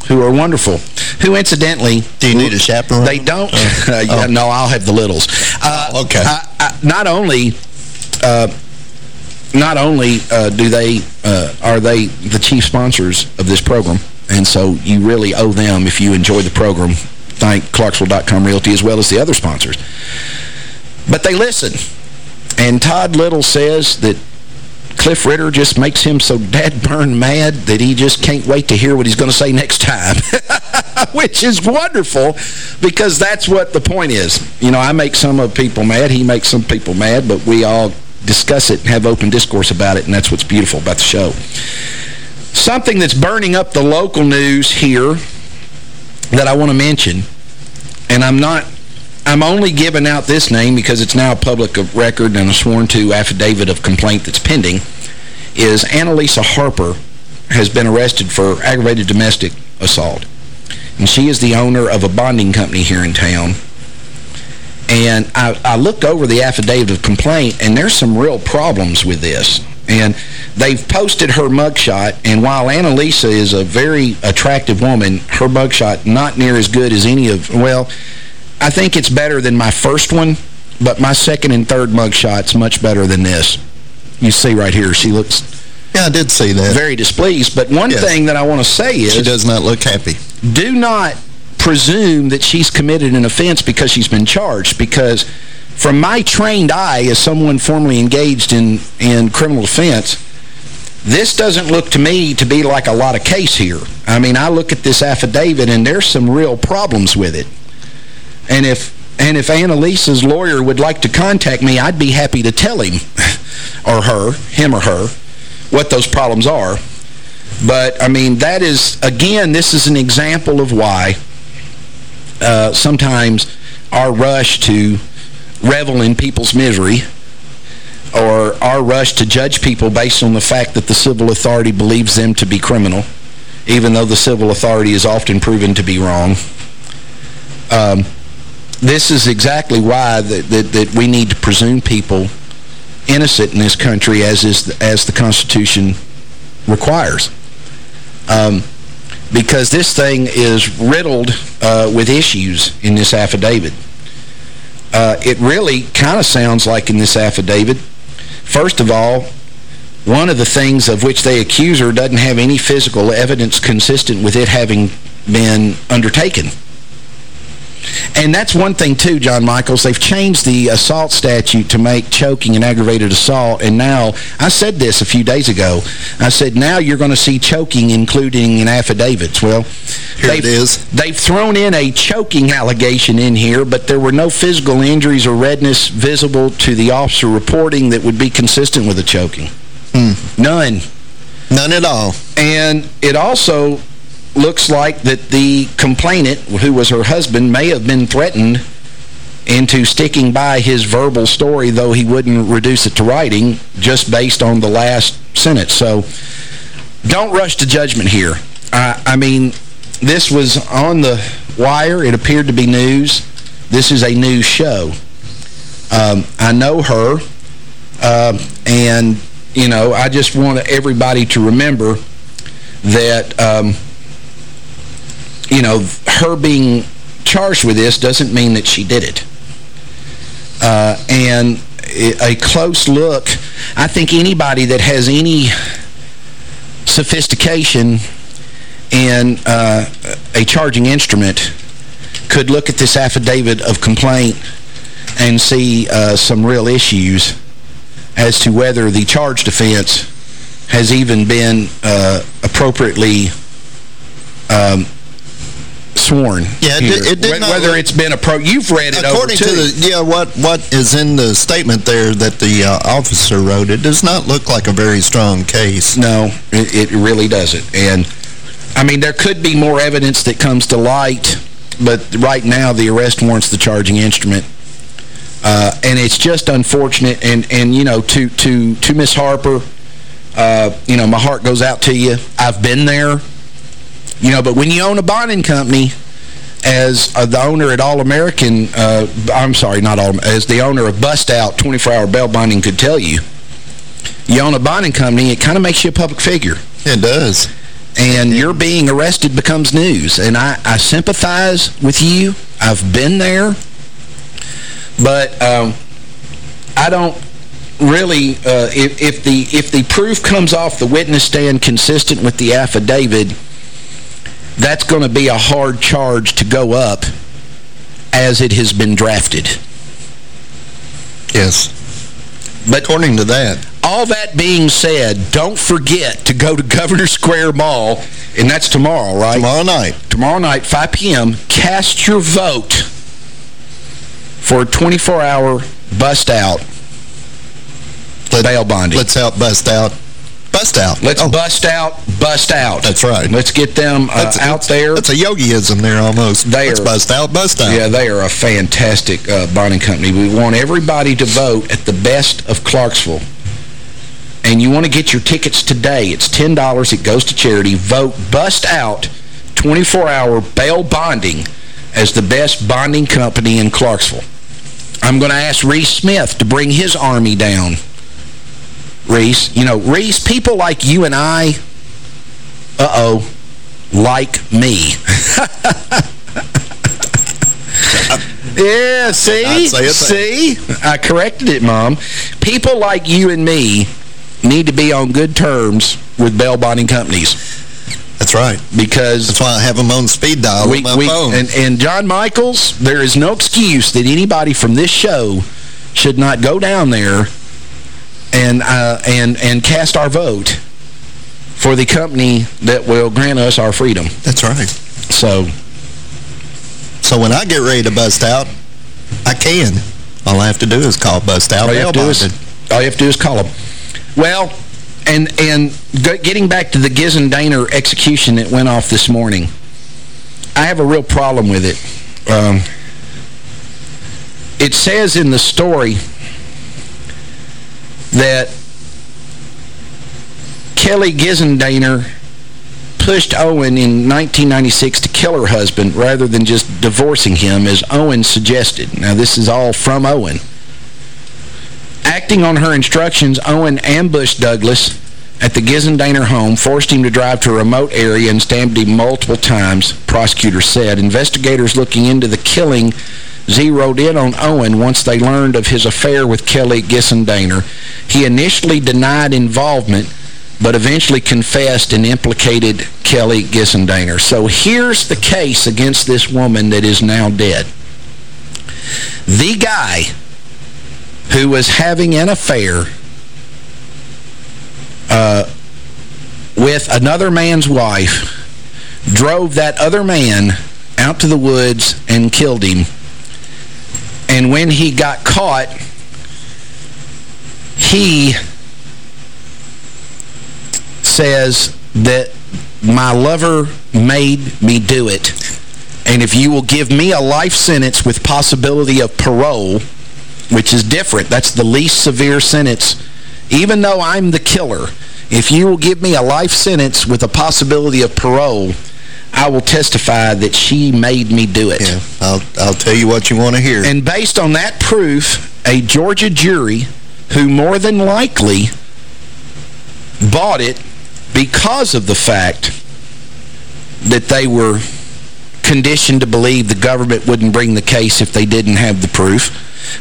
who are wonderful. Who, incidentally... Do you need a chaperone? They don't... Oh. Uh, yeah, Oh. No, I'll have the Littles. Uh, okay. I- I- not only... Uh, not only uh, do they uh, are they the chief sponsors of this program, and so you really owe them if you enjoy the program. Thank Clarksville.com Realty as well as the other sponsors. But they listen. And Todd Little says that Cliff Ritter just makes him so dad-burned mad that he just can't wait to hear what he's going to say next time. Which is wonderful because that's what the point is. You know, I make some of people mad, he makes some people mad, but we all discuss it and have open discourse about it, and that's what's beautiful about the show. Something that's burning up the local news here that I want to mention, and I'm not I'm only giving out this name because it's now a public record and a sworn-to affidavit of complaint that's pending, is Annalisa Harper has been arrested for aggravated domestic assault. And she is the owner of a bonding company here in town. And I, I looked over the affidavit of complaint, and there's some real problems with this. And they've posted her mugshot, and while Annalisa is a very attractive woman, her mugshot not near as good as any of, well, I think it's better than my first one, but my second and third mugshot's much better than this. You see right here, she looks Yeah, I did see that. very displeased. But one Yes. thing that I want to say is... She does not look happy. do not presume that she's committed an offense because she's been charged, because from my trained eye as someone formerly engaged in, in criminal defense, this doesn't look to me to be like a lot of case here. I mean, I look at this affidavit and there's some real problems with it. And if and if Annalisa's lawyer would like to contact me, I'd be happy to tell him, or her, him or her, what those problems are. But, I mean, that is, again, this is an example of why uh, sometimes our rush to revel in people's misery or our rush to judge people based on the fact that the civil authority believes them to be criminal, even though the civil authority is often proven to be wrong. Um, this is exactly why that, that, that we need to presume people innocent in this country as is the, as the Constitution requires. Um, because this thing is riddled uh, with issues in this affidavit. Uh, it really kind of sounds like in this affidavit, first of all, one of the things of which they accuse her doesn't have any physical evidence consistent with it having been undertaken. And that's one thing, too, John Michaels. They've changed the assault statute to make choking and aggravated assault. And now, I said this a few days ago. I said, now you're going to see choking including in affidavits. Well, Here it is. They've thrown in a choking allegation in here, but there were no physical injuries or redness visible to the officer reporting that would be consistent with a choking. Hmm. None. None at all. And it also looks like that the complainant, who was her husband, may have been threatened into sticking by his verbal story, though he wouldn't reduce it to writing, just based on the last sentence. So don't rush to judgment here. I, I mean, this was on the wire. It appeared to be news. This is a news show. Um, I know her, uh, and, you know, I just want everybody to remember that... Um, you know, her being charged with this doesn't mean that she did it. Uh, and a close look, I think anybody that has any sophistication in uh, a charging instrument could look at this affidavit of complaint and see uh, some real issues as to whether the charged offense has even been uh, appropriately um, sworn. Yeah, it it did not Whether look- it's been a pro... You've read it According over, to the, yeah, what, what is in the statement there that the uh, officer wrote, it does not look like a very strong case. No, it, it really doesn't. And, I mean, there could be more evidence that comes to light, but right now the arrest warrant's the charging instrument. Uh, and it's just unfortunate. And, and you know, to, to, to Miss Harper, uh, you know, my heart goes out to you. I've been there. You know, but when you own a bonding company, as uh, the owner at All-American, uh, I'm sorry, not All, as the owner of Bust Out 24-Hour Bail Bonding could tell you, you own a bonding company, it kind of makes you a public figure. It does. And your being arrested becomes news. And I, I sympathize with you. I've been there. But um, I don't really, uh, if, if, the, if the proof comes off the witness stand consistent with the affidavit, that's going to be a hard charge to go up as it has been drafted. Yes. But according to that, all that being said, don't forget to go to Governor Square Mall, and that's tomorrow, right? Tomorrow night. Tomorrow night, 5 p.m. Cast your vote for a 24-hour bust-out bail bonding. Let's out, bust out. Bust out. Let's bust out, bust out. That's right. Let's get them uh, That's- out there. That's a yogiism there almost. They Let's are- bust out, bust out. Yeah, they are a fantastic uh, bonding company. We want everybody to vote at the best of Clarksville. And you want to get your tickets today. It's $10. It goes to charity. Vote Bust Out 24-hour bail bonding as the best bonding company in Clarksville. I'm going to ask Reese Smith to bring his army down. Reese, you know, Reese, people like you and I, uh-oh, like me. Yeah, see? See? I corrected it, Mom. People like you and me need to be on good terms with bail bonding companies. That's right. Because... That's why I have them on speed dial we, on my we, phone. And, and John Michaels, there is no excuse that anybody from this show should not go down there and uh, and and cast our vote for the company that will grant us our freedom. That's right. So, so when I get ready to bust out, I can. All I have to do is call bust out. all you, have to do is, all you have to do is call them. Well, and and getting back to the Gissendaner execution that went off this morning, I have a real problem with it. Um, it says in the story that Kelly Gissendaner pushed Owen in 1996 to kill her husband rather than just divorcing him, as Owen suggested. Now, this is all from Owen. Acting on her instructions, Owen ambushed Douglas at the Gissendaner home, forced him to drive to a remote area and stabbed him multiple times, prosecutors said. Investigators looking into the killing zeroed in on Owen once they learned of his affair with Kelly Gissendaner. He initially denied involvement, but eventually confessed and implicated Kelly Gissendaner. So here's the case against this woman that is now dead. The guy who was having an affair uh, with another man's wife drove that other man out to the woods and killed him. And when he got caught, he says that my lover made me do it. And if you will give me a life sentence with possibility of parole, which is different, that's the least severe sentence, even though I'm the killer, if you will give me a life sentence with a possibility of parole, I will testify that she made me do it. Yeah, I'll, I'll tell you what you want to hear. And based on that proof, a Georgia jury, who more than likely bought it because of the fact that they were conditioned to believe the government wouldn't bring the case if they didn't have the proof,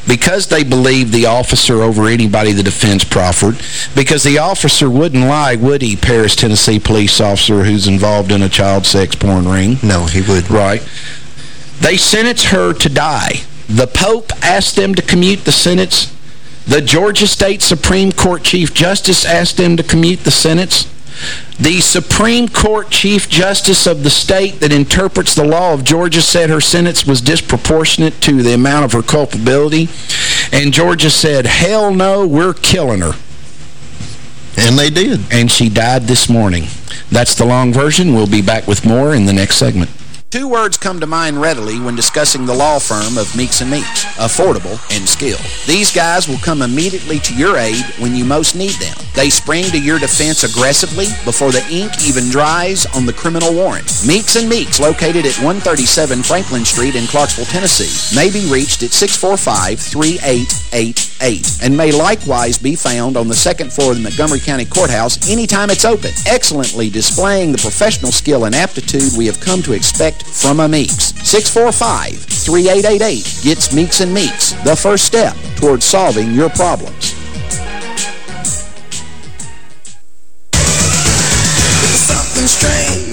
because they believed the officer over anybody the defense proffered, because the officer wouldn't lie, would he, Paris, Tennessee police officer who's involved in a child sex porn ring? No, he wouldn't. Right. They sentenced her to die. The Pope asked them to commute the sentence. The Georgia State Supreme Court Chief Justice asked them to commute the sentence. The Supreme Court Chief Justice of the state that interprets the law of Georgia said her sentence was disproportionate to the amount of her culpability. And Georgia said, hell no, we're killing her. And they did. And she died this morning. That's the long version. We'll be back with more in the next segment. Two words come to mind readily when discussing the law firm of Meeks & Meeks, affordable and skilled. These guys will come immediately to your aid when you most need them. They spring to your defense aggressively before the ink even dries on the criminal warrant. Meeks & Meeks, located at 137 Franklin Street in Clarksville, Tennessee, may be reached at 645-3888 and may likewise be found on the second floor of the Montgomery County Courthouse anytime it's open, excellently displaying the professional skill and aptitude we have come to expect from a Meeks. 645-3888 gets Meeks and Meeks, the first step towards solving your problems. Something strange.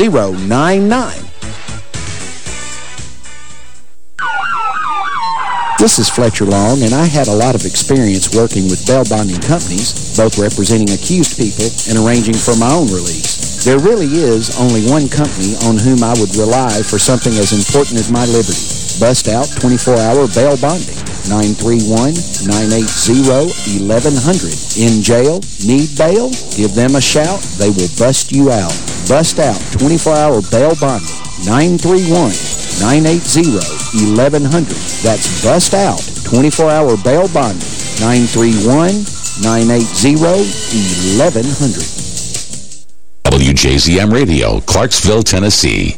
931-645-6099. This is Fletcher Long, and I had a lot of experience working with bail bonding companies, both representing accused people and arranging for my own release. There really is only one company on whom I would rely for something as important as my liberty. Bust out 24-hour bail bonding. 931-980-1100. In jail? Need bail? Give them a shout. They will bust you out. Bust out 24-hour bail bonding. 931-980-1100. That's Bust Out 24-hour bail bonding. 931-980-1100. WJZM Radio, Clarksville, Tennessee.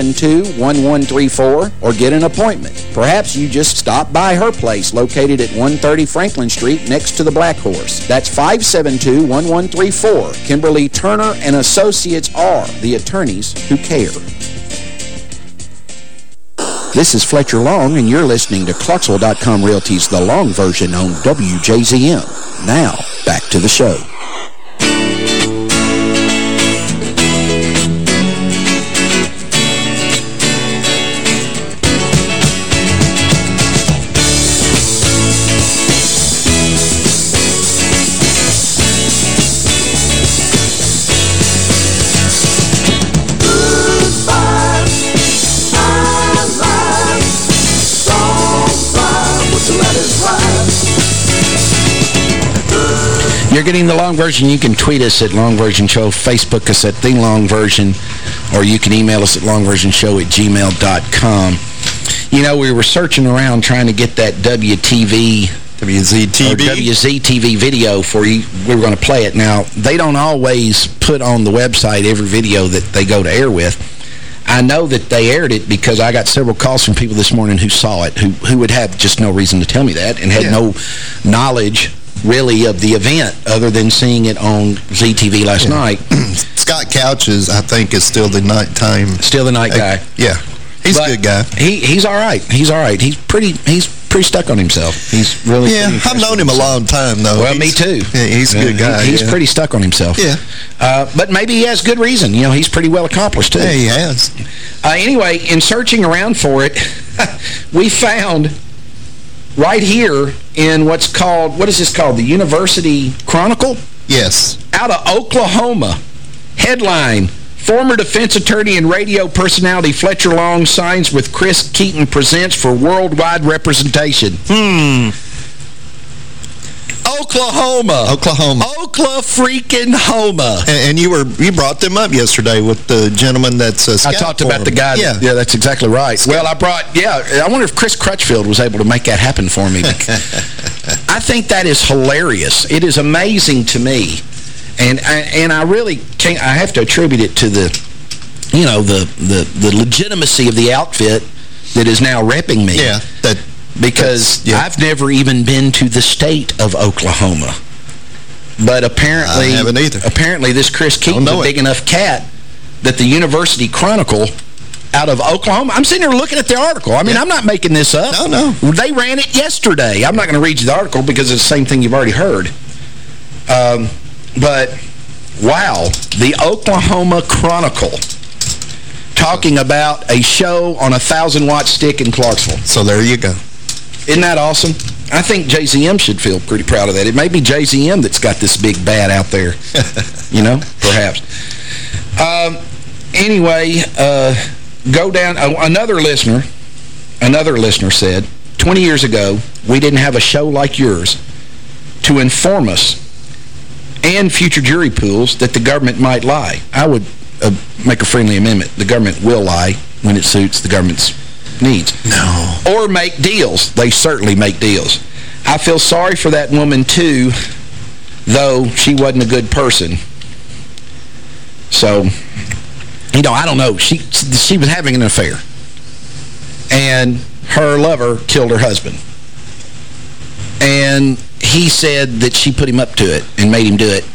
572-1134 or get an appointment. Perhaps you just stop by her place located at 130 Franklin Street next to the Black Horse. That's 572-1134. Kimberly Turner and Associates are the attorneys who care. This is Fletcher Long, and you're listening to Clarksville.com Realty's The Long Version on WJZM. Now, back to the show. You're getting the long version. You can tweet us at Long Version Show, Facebook us at The Long Version, or you can email us at longversionshow at gmail.com. You know, we were searching around trying to get that WTV... WZTV? WZTV video for you. We were going to play it. Now, they don't always put on the website every video that they go to air with. I know that they aired it because I got several calls from people this morning who saw it, who, who would have just no reason to tell me that and had Yeah. no knowledge really of the event other than seeing it on ZTV last night. Scott Couches, I think, is still the nighttime. Still the night guy. Yeah. He's But a good guy. He he's all right. He's all right. He's pretty he's pretty stuck on himself. He's really Yeah, I've known him a long time, though. Well, me too. Yeah, he's a good guy. he- he's yeah. pretty stuck on himself. Yeah. Uh, but maybe he has good reason. You know, he's pretty well accomplished, too. Yeah, he has. Uh, anyway, in searching around for it, we found right here in what's called, what is this called? The University Chronicle? Yes. Out of Oklahoma. Headline, former defense attorney and radio personality Fletcher Long signs with Chris Keaton presents for worldwide representation. Hmm. Oklahoma. Oklahoma. Oklahoma freaking Homa. And, and you were you brought them up yesterday with the gentleman that's a I scout talked for about him. the guy. Yeah. That, yeah, that's exactly right. Well, I brought, yeah, I wonder if Chris Crutchfield was able to make that happen for me. I think that is hilarious. It is amazing to me. And I, and I really can't, I have to attribute it to the, you know, the, the, the legitimacy of the outfit that is now repping me. Yeah, that Because yeah. I've never even been to the state of Oklahoma. But apparently, I haven't either. apparently this Chris Keaton's a it. big enough cat that the University Chronicle out of Oklahoma, I'm sitting here looking at the article. I mean, I'm not making this up. No, no. They ran it yesterday. I'm not going to read you the article because it's the same thing you've already heard. Um, but, wow, the Oklahoma Chronicle talking about a show on a 1,000-watt stick in Clarksville. So there you go. Isn't that awesome? I think JZM should feel pretty proud of that. It may be JZM that's got this big bat out there. you know, perhaps. Um, anyway, uh, go down. Uh, another listener, another listener said, 20 years ago, we didn't have a show like yours to inform us and future jury pools that the government might lie. I would uh, make a friendly amendment. The government will lie when it suits the government's needs. No. Or make deals. They certainly make deals. I feel sorry for that woman, too, though she wasn't a good person. So, you know, I don't know. She, she was having an affair. And her lover killed her husband. And he said that she put him up to it and made him do it.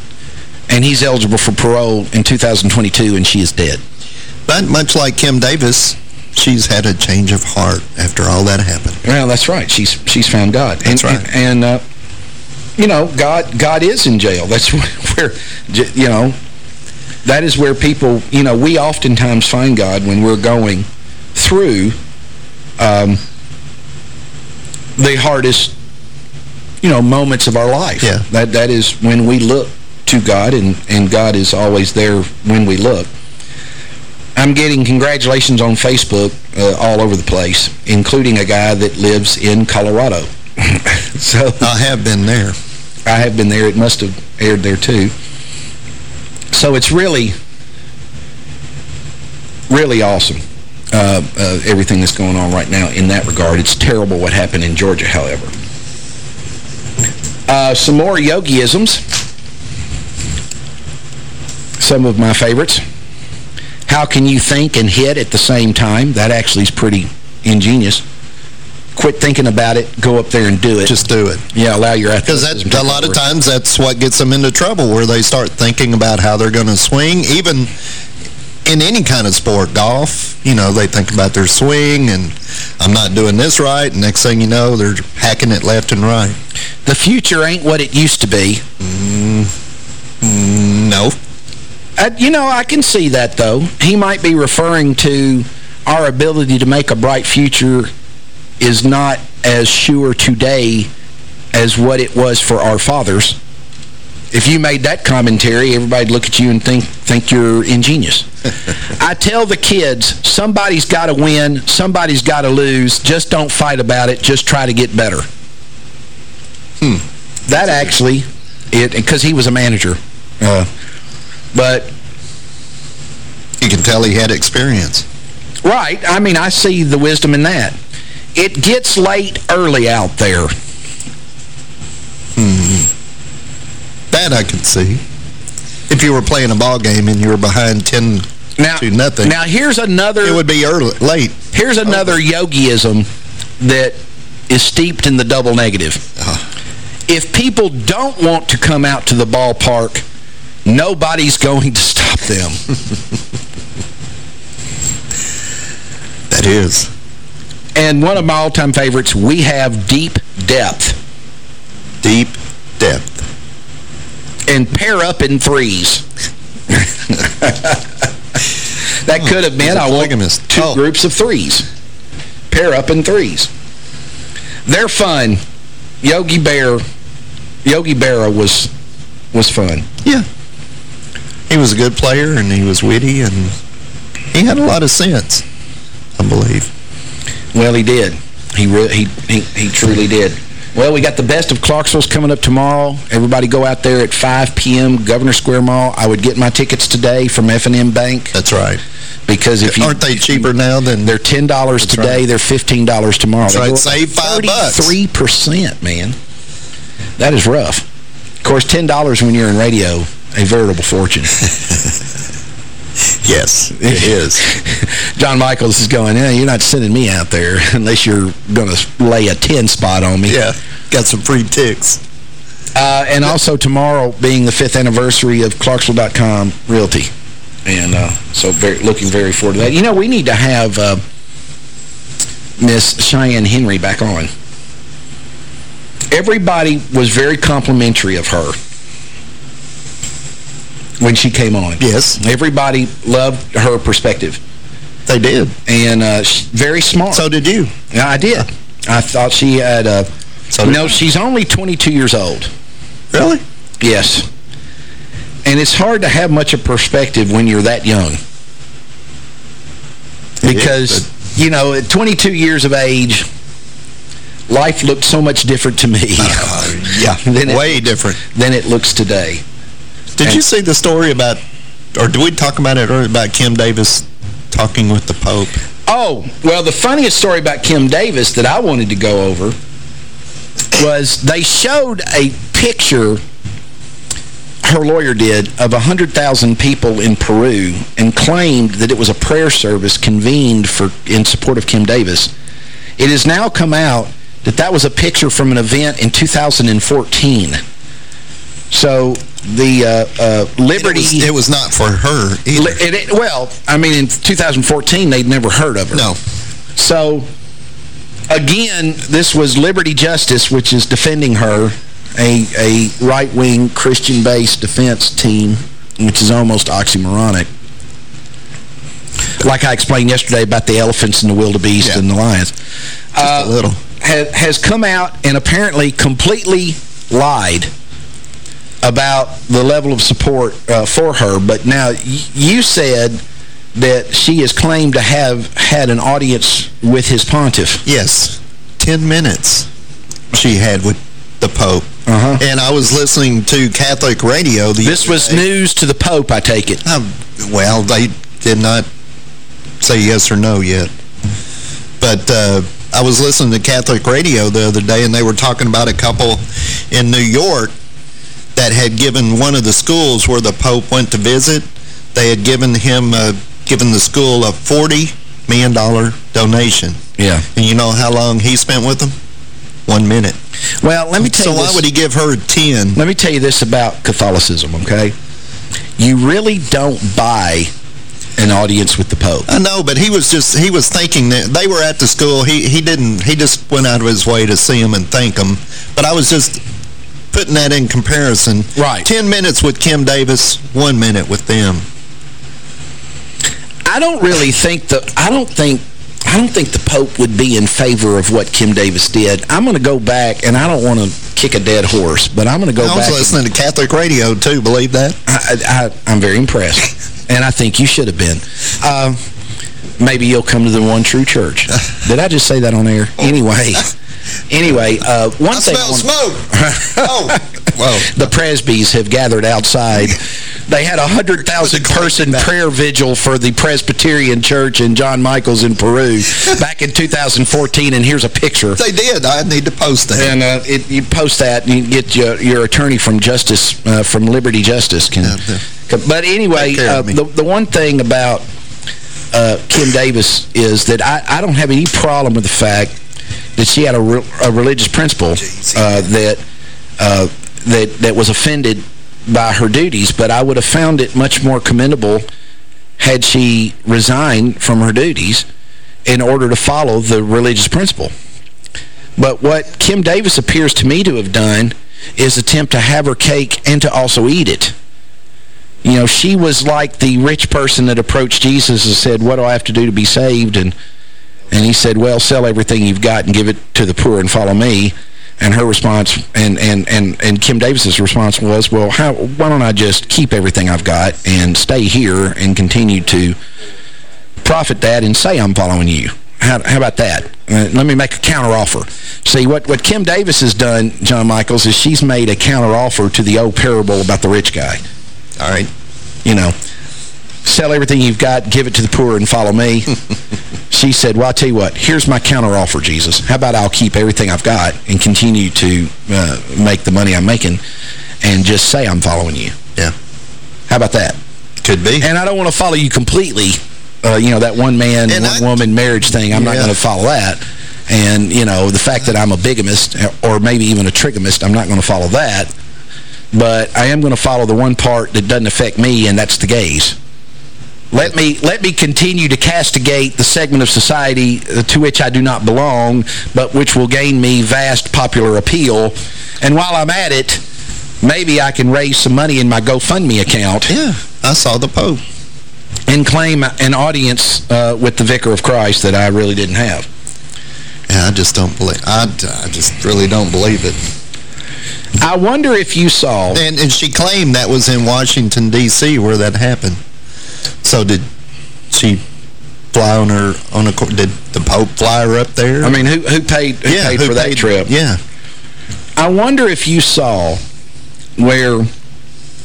And he's eligible for parole in 2022, and she is dead. But much like Kim Davis, she's had a change of heart after all that happened. Well, that's right. She's she's found God. That's and, right. And, and uh, you know, God God is in jail. That's where, you know, that is where people, you know, we oftentimes find God when we're going through um, the hardest, you know, moments of our life. Yeah. That That is when we look to God, and, and God is always there when we look. I'm getting congratulations on Facebook uh, all over the place, including a guy that lives in Colorado. so I have been there. I have been there. It must have aired there, too. So it's really, really awesome, uh, uh, everything that's going on right now in that regard. It's terrible what happened in Georgia, however. Uh, some more yogiisms. Some of my favorites. How can you think and hit at the same time? That actually is pretty ingenious. Quit thinking about it. Go up there and do it. Just do it. Yeah, allow your Because athleticism that, a lot of times that's what gets them into trouble, where they start thinking about how they're going to swing. Even in any kind of sport, golf, you know, they think about their swing and I'm not doing this right. And next thing you know, they're hacking it left and right. The future ain't what it used to be. Mm, no. Uh, you know, I can see that, though. He might be referring to our ability to make a bright future is not as sure today as what it was for our fathers. If you made that commentary, everybody'd look at you and think think you're ingenious. I tell the kids, somebody's got to win, somebody's got to lose. Just don't fight about it. Just try to get better. Hmm. That actually, it because he was a manager. Uh, but You can tell he had experience. Right. I mean, I see the wisdom in that. It gets late early out there. Hmm. That I can see. If you were playing a ball game and you were behind 10 Now, to nothing, now here's another... it would be early, late. Here's another yogiism that is steeped in the double negative. Uh-huh. If people don't want to come out to the ballpark, nobody's going to stop them. That is. and one of my all-time favorites, we have deep depth. Deep depth. and pair up in threes. that could have been I want two Oh. groups of threes. Pair up in threes. They're fun. Yogi Bear, Yogi Berra was was fun. Yeah. He was a good player, and he was witty, and he had a lot of sense, I believe. Well, he did. He he, he he truly did. Well, we got the best of Clarksville's coming up tomorrow. Everybody go out there at 5 p.m. Governor Square Mall. I would get my tickets today from F&M Bank. That's right. Because if you Aren't they cheaper now than... They're $10 today. right. They're $15 tomorrow. That's They right. Save five bucks. 33%, man. That is rough. Of course, $10 when you're in radio, a veritable fortune. Yes, it is. John Michaels is going, yeah, you're not sending me out there unless you're going to lay a 10 spot on me. Yeah, got some free ticks. Uh, and also tomorrow being the fifth anniversary of Clarksville.com Realty. And uh, so very looking very forward to that. You know, we need to have uh, Miss Cheyenne Henry back on. Everybody was very complimentary of her when she came on. Yes. Everybody loved her perspective. They did. And uh, very smart. So did you. Yeah, I did. I thought she had... a... So did no, she's only 22 years old. Really? Yes. And it's hard to have much of perspective when you're that young. Because, you know, at 22 years of age, life looked so much different to me. yeah, than it- way different. than it looks today. Did And- you see the story about, or did we talk about it earlier, about Kim Davis talking with the Pope? Oh, well, the funniest story about Kim Davis that I wanted to go over was they showed a picture, her lawyer did, of 100,000 people in Peru and claimed that it was a prayer service convened for in support of Kim Davis. It has now come out that that was a picture from an event in 2014. So the uh, uh, Liberty... It was, it was not for her either. It- well, I mean, in 2014, they'd never heard of her. No. So, again, this was Liberty Justice, which is defending her, a, a right-wing Christian-based defense team, which is almost oxymoronic. Like I explained yesterday about the elephants and the wildebeest Yeah. and the lions. Uh, a little. ha- has come out and apparently completely lied about the level of support uh, for her. But now, y you said that she has claimed to have had an audience with his pontiff. Yes. Ten minutes she had with the Pope. Uh-huh. And I was listening to Catholic radio. The This was news to the Pope, I take it. Um, well, they did not say yes or no yet. But uh, I was listening to Catholic radio the other day, and they were talking about a couple in New York that had given one of the schools where the Pope went to visit, they had given him uh, a giving the school a $40 million donation. Yeah. And you know how long he spent with them? One minute. Well, let me tell so you So why would he give her 10? Let me tell you this about Catholicism, okay? You really don't buy an audience with the Pope. I know, but he was just, he was thinking that they were at the school. He, he didn't, he just went out of his way to see them and thank them. But I was just putting that in comparison. Right. 10 minutes with Kim Davis, one minute with them. I don't really think the I don't think I don't think the Pope would be in favor of what Kim Davis did. I'm going to go back, and I don't want to kick a dead horse, but I'm going to go back. I was back. listening to Catholic radio, too, believe that? I, I, I'm very impressed, and I think you should have been. Um, maybe you'll come to the One True Church. Did I just say that on air? Anyway, anyway, uh, one I thing... I smoke. oh, well, the Presbys have gathered outside. They had a 100,000 person prayer vigil for the Presbyterian Church in John Michaels in Peru back in 2014, and here's a picture. they did. I need to post that. And uh, it, you post that, and you get your, your attorney from Justice, uh, from Liberty Justice. Can, But anyway, uh, the, the one thing about uh, Kim Davis is that I, I don't have any problem with the fact that she had a, re a religious principle uh, that, uh, that that was offended by her duties, but I would have found it much more commendable had she resigned from her duties in order to follow the religious principle. But what Kim Davis appears to me to have done is attempt to have her cake and to also eat it. You know, she was like the rich person that approached Jesus and said, what do I have to do to be saved? And and he said, well, sell everything you've got and give it to the poor and follow me. And her response, and, and, and, and Kim Davis's response was, well, how, why don't I just keep everything I've got and stay here and continue to profit that and say I'm following you? How, how about that? Uh, let me make a counteroffer. See, what, what Kim Davis has done, John Michaels, is she's made a counteroffer to the old parable about the rich guy. All right. You know, sell everything you've got, give it to the poor, and follow me. she said, well, I'll tell you what, here's my counteroffer, Jesus. How about I'll keep everything I've got and continue to uh, make the money I'm making and just say I'm following you. Yeah. How about that? Could be. And I don't want to follow you completely, uh, you know, that one man, And one I- woman marriage thing. I'm not going to follow that. And, you know, the fact that I'm a bigamist or maybe even a trigamist, I'm not going to follow that. But I am going to follow the one part that doesn't affect me, and that's the gays. Let me let me continue to castigate the segment of society to which I do not belong, but which will gain me vast popular appeal. And while I'm at it, maybe I can raise some money in my GoFundMe account. Yeah, I saw the Pope. And claim an audience uh, with the Vicar of Christ that I really didn't have. Yeah, I just don't believe, I, I just really don't believe it. I wonder if you saw... And, and she claimed that was in Washington, D.C. where that happened. So did she fly on her, on a, did the Pope fly her up there? I mean, who, who paid, who yeah, paid who for that trip? Yeah. I wonder if you saw where,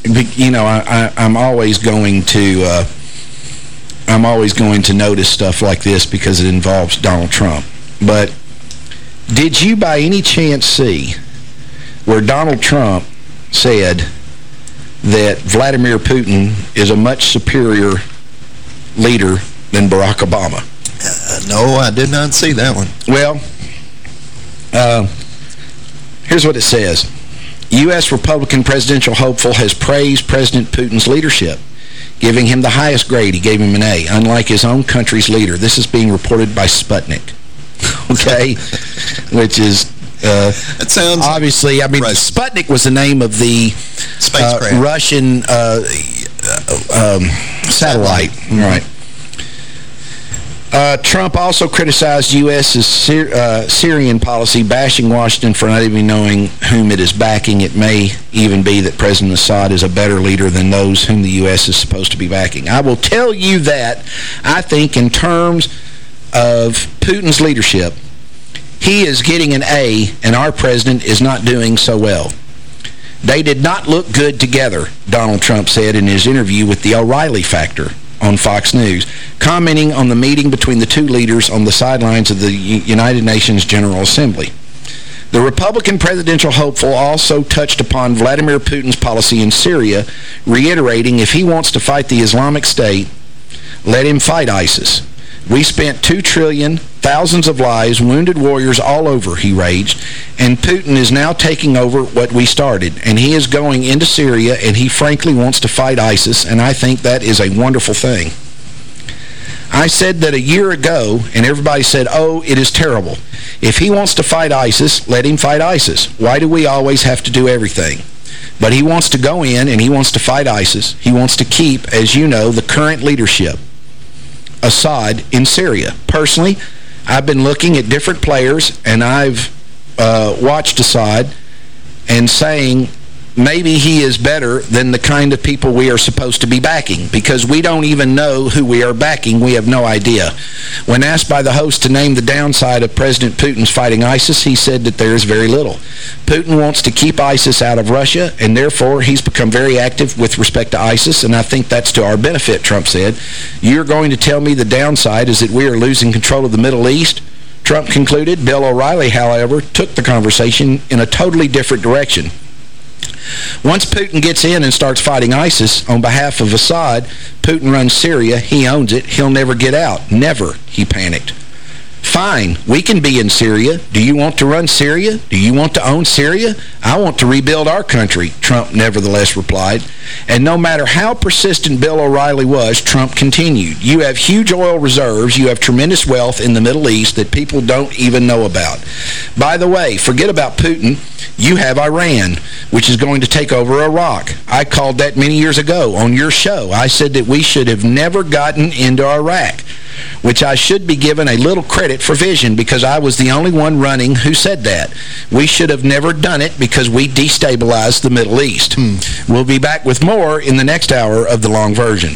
you know, I, I, I'm always going to, uh, I'm always going to notice stuff like this because it involves Donald Trump. But did you by any chance see where Donald Trump said that Vladimir Putin is a much superior leader than Barack Obama? Uh, no, I did not see that one. Well, uh, here's what it says. U.S. Republican presidential hopeful has praised President Putin's leadership, giving him the highest grade. He gave him an A, unlike his own country's leader. This is being reported by Sputnik, okay? Which is... Uh, That sounds obviously, I mean. Sputnik was the name of the uh, Spacecraft. Russian uh, um, satellite. Right. Uh, Trump also criticized U.S.'s Syr uh, Syrian policy, bashing Washington for not even knowing whom it is backing. It may even be that President Assad is a better leader than those whom the U.S. is supposed to be backing. I will tell you that I think in terms of Putin's leadership, he is getting an A, and our president is not doing so well. They did not look good together, Donald Trump said in his interview with the O'Reilly Factor on Fox News, commenting on the meeting between the two leaders on the sidelines of the United Nations General Assembly. The Republican presidential hopeful also touched upon Vladimir Putin's policy in Syria, reiterating if he wants to fight the Islamic State, Let him fight ISIS. We spent $2 trillion, thousands of lives, wounded warriors all over, he raged. And Putin is now taking over what we started. And he is going into Syria, and he frankly wants to fight ISIS, and I think that is a wonderful thing. I said that a year ago, and everybody said, oh, it is terrible. If he wants to fight ISIS, let him fight ISIS. Why do we always have to do everything? But he wants to go in and he wants to fight ISIS. He wants to keep, as you know, the current leadership, Assad, in Syria. Personally, I've been looking at different players and I've uh, watched Assad and saying maybe he is better than the kind of people we are supposed to be backing because we don't even know who we are backing. We have no idea. When asked by the host to name the downside of President Putin's fighting ISIS, he said that there is very little. Putin wants to keep ISIS out of Russia, and therefore he's become very active with respect to ISIS, and I think that's to our benefit, Trump said. You're going to tell me the downside is that we are losing control of the Middle East? Trump concluded. Bill O'Reilly, however, took the conversation in a totally different direction. Once Putin gets in and starts fighting ISIS on behalf of Assad, Putin runs Syria, he owns it, he'll never get out. Never, he panicked. Fine, we can be in Syria. Do you want to run Syria? Do you want to own Syria? I want to rebuild our country, Trump nevertheless replied. And no matter how persistent Bill O'Reilly was, Trump continued. You have huge oil reserves. You have tremendous wealth in the Middle East that people don't even know about. By the way, forget about Putin. You have Iran, which is going to take over Iraq. I called that many years ago on your show. I said that we should have never gotten into Iraq which I should be given a little credit for vision because I was the only one running who said that. We should have never done it because we destabilized the Middle East. Hmm. We'll be back with more in the next hour of the long version.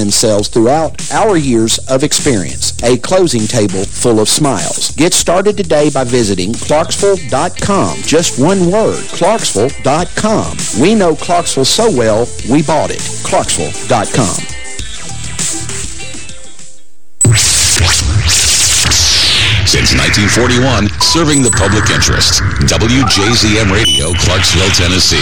themselves throughout our years of experience. A closing table full of smiles. Get started today by visiting Clarksville.com. Just one word, Clarksville.com. We know Clarksville so well, we bought it. Clarksville.com. Since 1941, serving the public interest. WJZM Radio, Clarksville, Tennessee.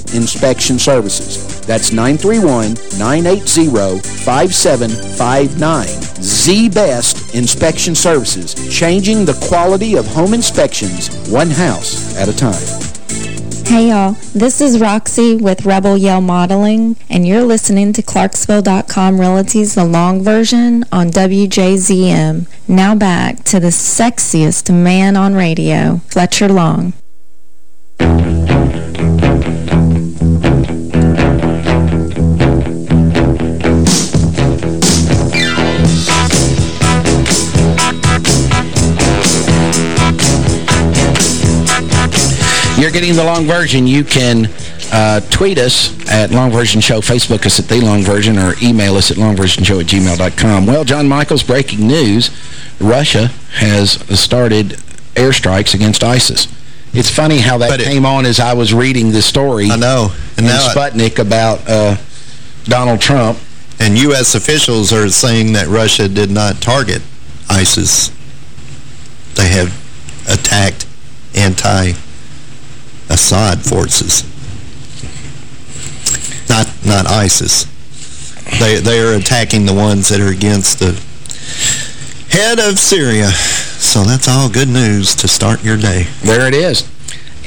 inspection services. That's 931-980-5759. The Best Inspection Services, changing the quality of home inspections one house at a time. Hey y'all, this is Roxy with Rebel Yell Modeling, and you're listening to Clarksville.com Realty's The Long Version on WJZM. Now back to the sexiest man on radio, Fletcher Long. You're getting the long version. You can uh, tweet us at Long Version Show, Facebook us at The Long Version, or email us at longversionshow at gmail.com. Well, John Michaels, breaking news. Russia has started airstrikes against ISIS. It's funny how that it- came on as I was reading the story. I know. And now Sputnik about uh, Donald Trump. And U.S. officials are saying that Russia did not target ISIS. They have attacked anti-Assad forces. Not not ISIS. They they are attacking the ones that are against the head of Syria. So that's all good news to start your day. There it is.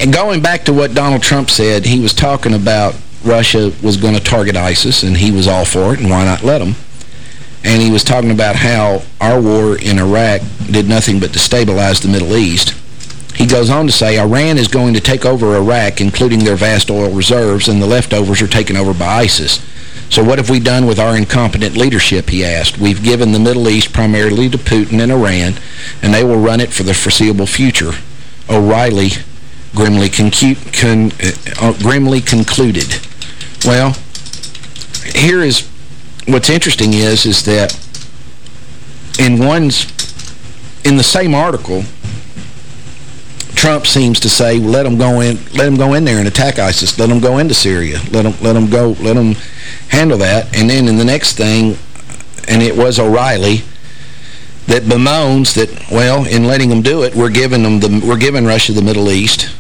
And going back to what Donald Trump said, he was talking about Russia was going to target ISIS, and he was all for it, and why not let them? And he was talking about how our war in Iraq did nothing but destabilize the Middle East. He goes on to say Iran is going to take over Iraq, including their vast oil reserves, and the leftovers are taken over by ISIS. So what have we done with our incompetent leadership, he asked. We've given the Middle East primarily to Putin and Iran, and they will run it for the foreseeable future. O'Reilly grimly, con uh, grimly concluded. Well, here is what's interesting is is that in one's in the same article Trump seems to say let them go in let them go in there and attack ISIS. Let them go into Syria. Let them let them go let them handle that. And then in the next thing and it was O'Reilly that bemoans that well in letting them do it we're giving them the we're giving Russia the Middle East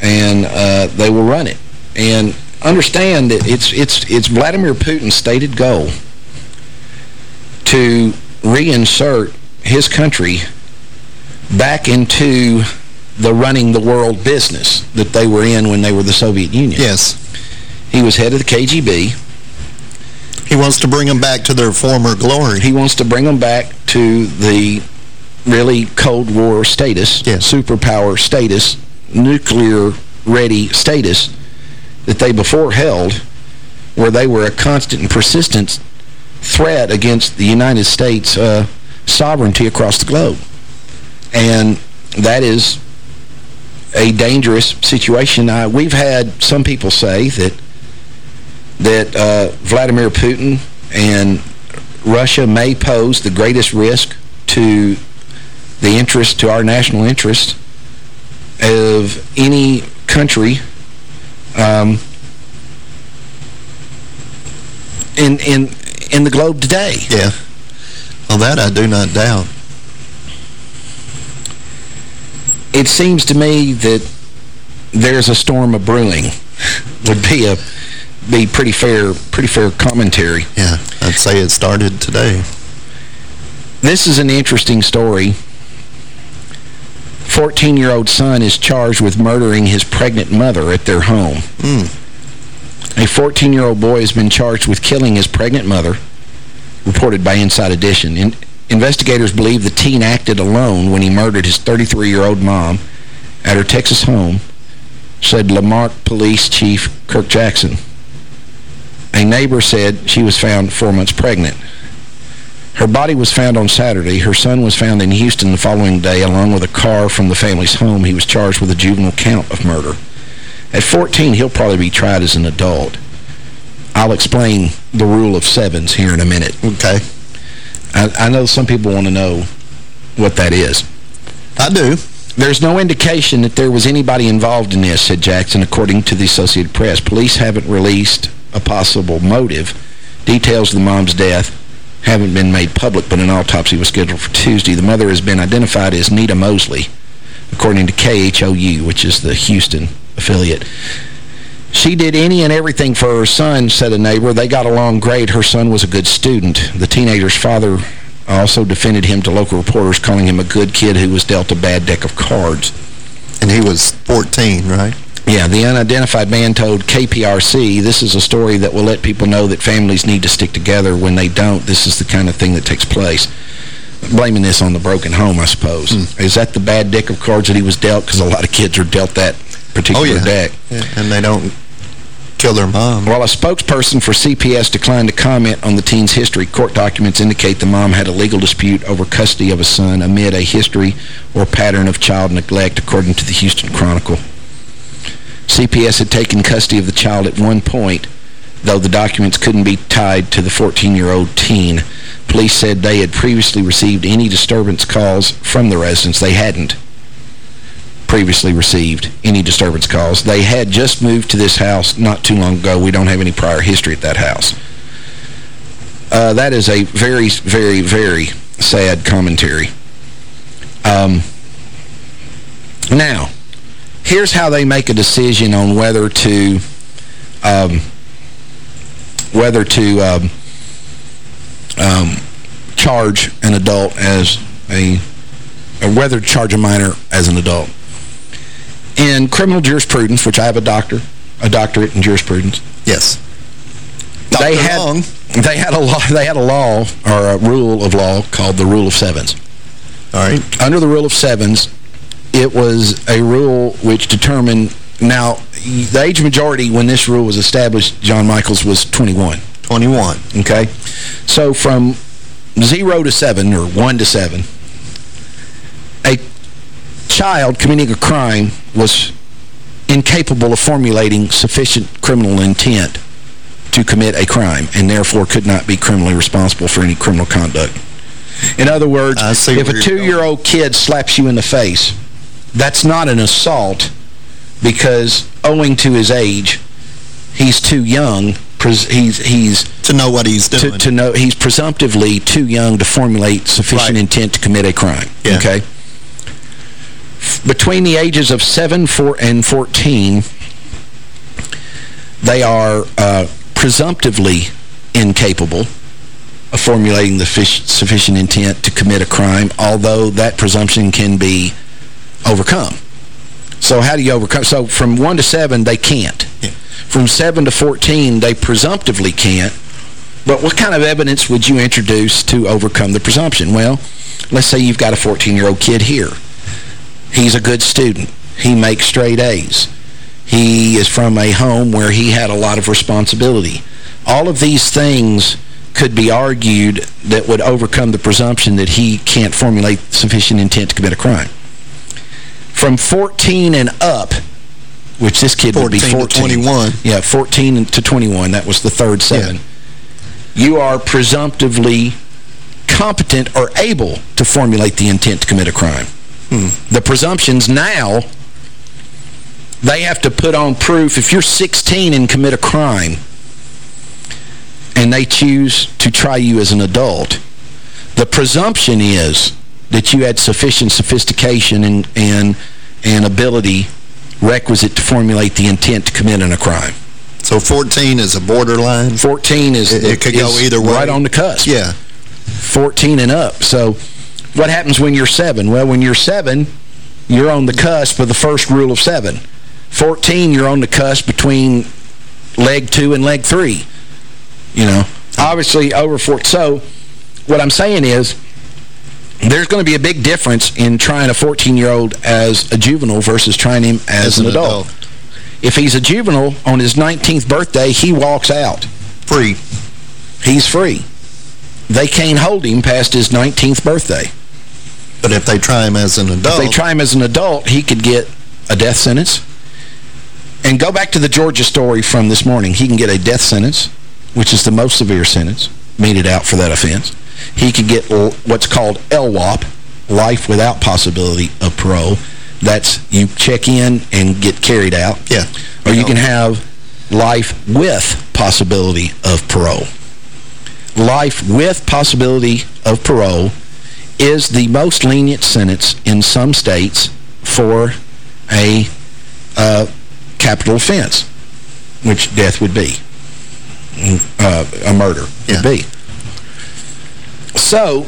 and uh, they will run it. And understand that it's it's it's Vladimir Putin's stated goal to reinsert his country back into the running the world business that they were in when they were the Soviet Union. Yes. He was head of the KGB. He wants to bring them back to their former glory. He wants to bring them back to the really Cold War status, superpower status, nuclear-ready status that they before held, where they were a constant and persistent threat against the United States uh, sovereignty across the globe. And that is a dangerous situation. Uh, we've had some people say that that uh, Vladimir Putin and Russia may pose the greatest risk to the interest, to our national interest of any country um, in in in the globe today. Yeah. Well, that I do not doubt. It seems to me that there's a storm of brewing would be a be pretty fair pretty fair commentary. Yeah, I'd say it started today. This is an interesting story. 14-year-old son is charged with murdering his pregnant mother at their home. Hmm. A 14-year-old boy has been charged with killing his pregnant mother, reported by Inside Edition. In investigators believe the teen acted alone when he murdered his 33-year-old mom at her Texas home, said La Marque Police Chief Kirk Jackson. A neighbor said she was found four months pregnant. Her body was found on Saturday. Her son was found in Houston the following day, along with a car from the family's home. He was charged with a juvenile count of murder. At 14, he'll probably be tried as an adult. I'll explain the rule of sevens here in a minute. Okay. I, I know some people want to know what that is. I do. There's no indication that there was anybody involved in this, said Jackson, according to the Associated Press. Police haven't released a possible motive. Details of the mom's death haven't been made public, but an autopsy was scheduled for Tuesday. The mother has been identified as Nita Mosley, according to KHOU, which is the Houston affiliate. She did any and everything for her son, said a neighbor. They got along great. Her son was a good student. The teenager's father also defended him to local reporters, calling him a good kid who was dealt a bad deck of cards. And he was 14, right? Yeah, the unidentified man told KPRC, this is a story that will let people know that families need to stick together. When they don't, this is the kind of thing that takes place. Blaming this on the broken home, I suppose. Hmm. Is that the bad deck of cards that he was dealt? Because a lot of kids are dealt that particular Oh, yeah. deck. Yeah, And they don't kill their mom. While a spokesperson for CPS declined to comment on the teen's history, court documents indicate the mom had a legal dispute over custody of a son amid a history or pattern of child neglect, according to the Houston Chronicle. CPS had taken custody of the child at one point, though the documents couldn't be tied to the 14-year-old teen. Police said they had previously received any disturbance calls from the residents. They hadn't previously received any disturbance calls. They had just moved to this house not too long ago. We don't have any prior history at that house. Uh, that is a very, very, very sad commentary. Um, now, here's how they make a decision on whether to um, whether to um, um, charge an adult as a whether to charge a minor as an adult. In criminal jurisprudence, which I have a doctor, a doctorate in jurisprudence. Yes. they had they had a law they had a law or a rule of law called the rule of sevens. All right. Under the rule of sevens, it was a rule which determined now the age majority when this rule was established, John Michaels was 21. 21. Okay. So from 0 to 7 or 1 to 7, a child committing a crime was incapable of formulating sufficient criminal intent to commit a crime and therefore could not be criminally responsible for any criminal conduct. In other words, if a two-year-old kid slaps you in the face, that's not an assault because owing to his age, he's too young. He's he's to know what he's to, doing. to know he's presumptively too young to formulate sufficient Right. intent to commit a crime. Yeah. Okay. Between the ages of 7 4, and 14, they are uh, presumptively incapable of formulating the fish, sufficient intent to commit a crime, although that presumption can be overcome. So how do you overcome? So from 1 to 7, they can't. From 7 to 14, they presumptively can't. But what kind of evidence would you introduce to overcome the presumption? Well, let's say you've got a 14-year-old kid here. He's a good student. He makes straight A's. He is from a home where he had a lot of responsibility. All of these things could be argued that would overcome the presumption that he can't formulate sufficient intent to commit a crime. From 14 and up, which this kid would be 14 to 21. Yeah, 14 to 21. That was the third seven. You are presumptively competent or able to formulate the intent to commit a crime. The presumptions now, they have to put on proof. If you're 16 and commit a crime, and they choose to try you as an adult, the presumption is that you had sufficient sophistication and, and, and ability requisite to formulate the intent to commit in a crime. So 14 is a borderline? 14 is... It, it could go either way? Right on the cusp. Yeah. 14 and up. So what happens when you're 7? Well, when you're 7, you're on the cusp of the first rule of 7. 14, you're on the cusp between leg 2 and leg 3. You know, obviously over 4. So what I'm saying is there's going to be a big difference in trying a 14-year-old as a juvenile versus trying him as, As an, an adult. adult. If he's a juvenile, on his 19th birthday, he walks out. Free. He's free. They can't hold him past his 19th birthday. But if they try him as an adult... If they try him as an adult, he could get a death sentence. And go back to the Georgia story from this morning. He can get a death sentence, which is the most severe sentence meted out for that offense. He could get what's called LWOP, life without possibility of parole. That's you check in and get carried out. Yeah. Or you can have life with possibility of parole. Life with possibility of parole is the most lenient sentence in some states for a uh, capital offense, which death would be, uh, a murder Yeah. would be. So,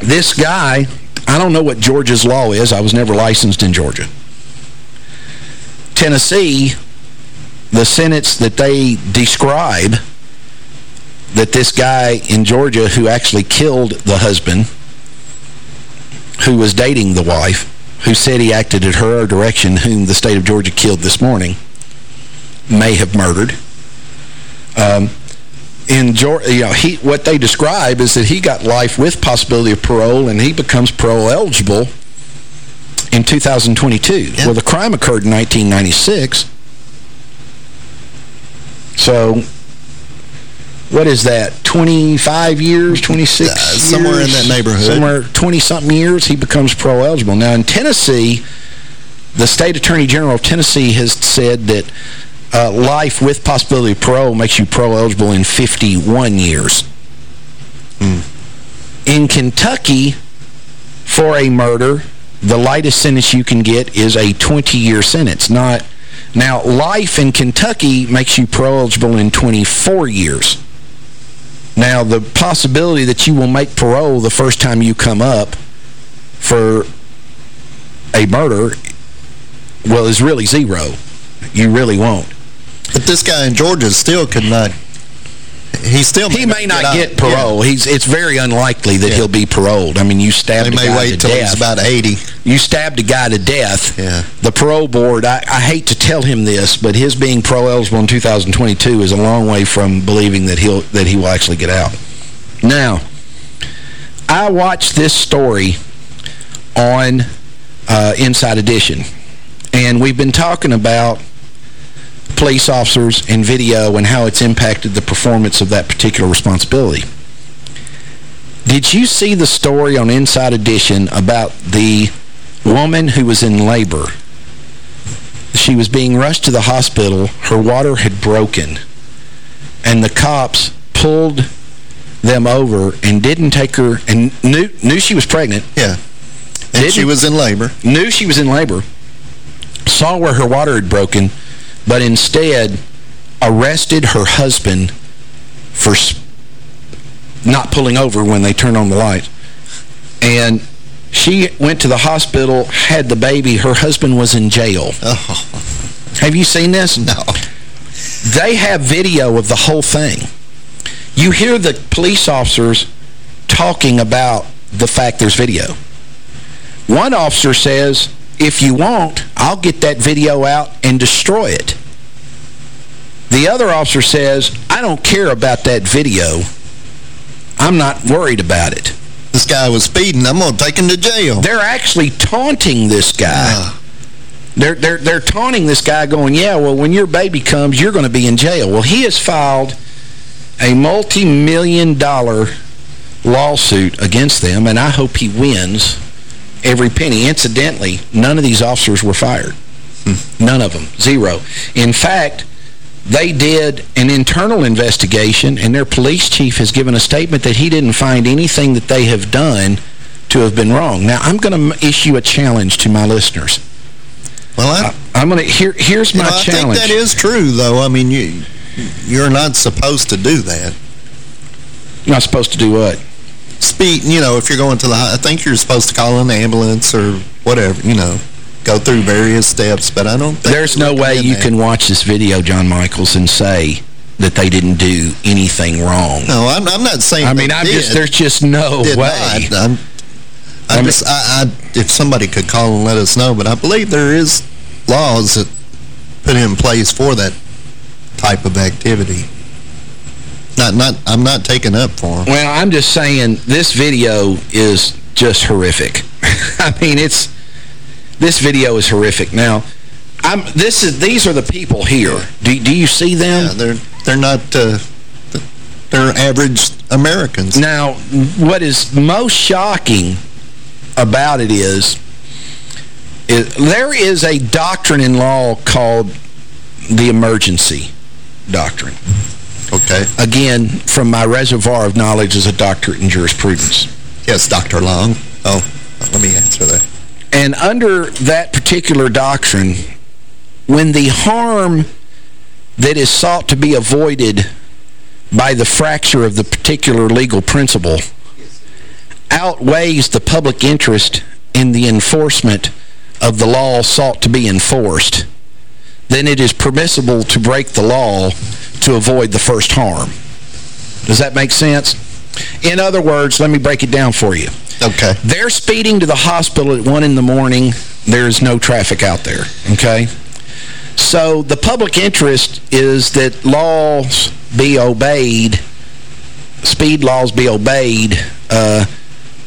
this guy, I don't know what Georgia's law is. I was never licensed in Georgia. Tennessee, the sentence that they describe that this guy in Georgia who actually killed the husband, who was dating the wife, who said he acted at her direction, whom the state of Georgia killed this morning, may have murdered. Um, in Georgia, you know, he, what they describe is that he got life with possibility of parole, and he becomes parole eligible in 2022. Well, the crime occurred in 1996. So, what is that, 25 years, 26 uh, Somewhere in that neighborhood. Somewhere 20-something years, he becomes pro-eligible. Now, in Tennessee, the state attorney general of Tennessee has said that uh, life with possibility of parole makes you pro-eligible in 51 years. Hmm. In Kentucky, for a murder, the lightest sentence you can get is a 20-year sentence. Not Now, life in Kentucky makes you pro-eligible in 24 years. Now, the possibility that you will make parole the first time you come up for a murder, well, is really zero. You really won't. But this guy in Georgia still could not... He still He may not get parole. He's It's very unlikely that he'll be paroled. I mean, you stabbed They may wait to till death. he's about 80. You stabbed a guy to death. Yeah. The parole board, I, I hate to tell him this, but his being parole eligible in 2022 is a long way from believing that he'll that he will actually get out. Now, I watched this story on uh, Inside Edition, and we've been talking about police officers and video and how it's impacted the performance of that particular responsibility. Did you see the story on Inside Edition about the woman who was in labor? She was being rushed to the hospital. Her water had broken. And the cops pulled them over and didn't take her, and knew, knew she was pregnant. Yeah. And she was in labor. Knew she was in labor. Saw where her water had broken, but instead arrested her husband for not pulling over when they turned on the light. And she went to the hospital, had the baby. Her husband was in jail. Oh. Have you seen this? No. They have video of the whole thing. You hear the police officers talking about the fact there's video. One officer says, if you want, I'll get that video out and destroy it. The other officer says, I don't care about that video. I'm not worried about it. This guy was speeding. I'm going to take him to jail. They're actually taunting this guy. They're, they're, they're taunting this guy going, yeah, well, when your baby comes, you're going to be in jail. Well, he has filed a multi-million dollar lawsuit against them, and I hope he wins every penny. Incidentally, none of these officers were fired. None of them. Zero. In fact, they did an internal investigation, and their police chief has given a statement that he didn't find anything that they have done to have been wrong. Now, I'm going to issue a challenge to my listeners. Well, I, I'm going to here. Here's my know, I challenge. think that is true, though. I mean, you, you're not supposed to do that. You're not supposed to do what? Speed, you know, if you're going to the, I think you're supposed to call an ambulance or whatever, you know, go through various steps, but I don't think There's no way you can watch this video, John Michaels, and say that they didn't do anything wrong. No, I'm, I'm not saying I mean, I'm did. just there's just no Did way. not. I'm, I, I just, I, I, if somebody could call and let us know, but I believe there is laws that put in place for that type of activity. Not, not, I'm not taking up for them. Well, I'm just saying this video is just horrific. I mean, it's this video is horrific. Now, I'm this is these are the people here. Do do you see them? Yeah, they're they're not uh, they're average Americans. Now, what is most shocking about it is, is there is a doctrine in law called the emergency doctrine. Okay. Again, from my reservoir of knowledge as a doctorate in jurisprudence. Yes, Dr. Long. Oh, let me answer that. And under that particular doctrine, when the harm that is sought to be avoided by the fracture of the particular legal principle outweighs the public interest in the enforcement of the law sought to be enforced, then it is permissible to break the law to avoid the first harm. Does that make sense? In other words, let me break it down for you. Okay. They're speeding to the hospital at 1 in the morning. There's no traffic out there, okay? So the public interest is that laws be obeyed, speed laws be obeyed, uh,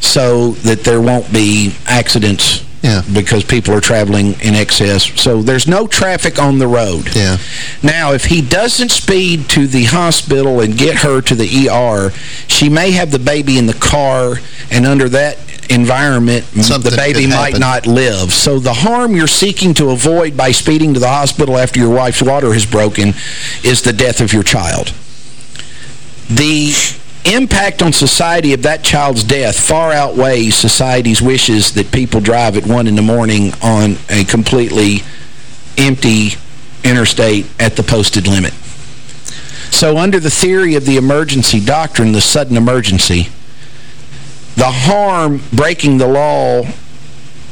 so that there won't be accidents yeah. because people are traveling in excess. So there's no traffic on the road. Yeah. Now, if he doesn't speed to the hospital and get her to the ER, she may have the baby in the car, and under that environment, Something the baby might not live. So the harm you're seeking to avoid by speeding to the hospital after your wife's water has broken is the death of your child. The impact on society of that child's death far outweighs society's wishes that people drive at 1 in the morning on a completely empty interstate at the posted limit. So under the theory of the emergency doctrine, the sudden emergency, the harm breaking the law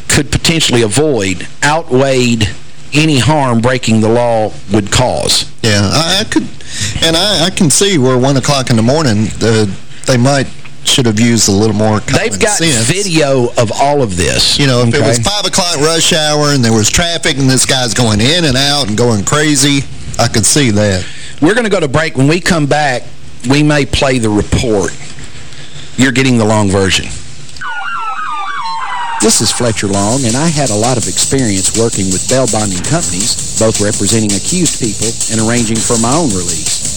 could potentially avoid outweighed any harm breaking the law would cause. Yeah, I, I could, and I, I can see where 1 o'clock in the morning, uh, they might should have used a little more common They've got sense. video of all of this. You know, if it was 5 o'clock rush hour and there was traffic and this guy's going in and out and going crazy, I could see that. We're going to go to break. When we come back, we may play the report. You're getting the long version. This is Fletcher Long, and I had a lot of experience working with bail bonding companies, both representing accused people and arranging for my own release.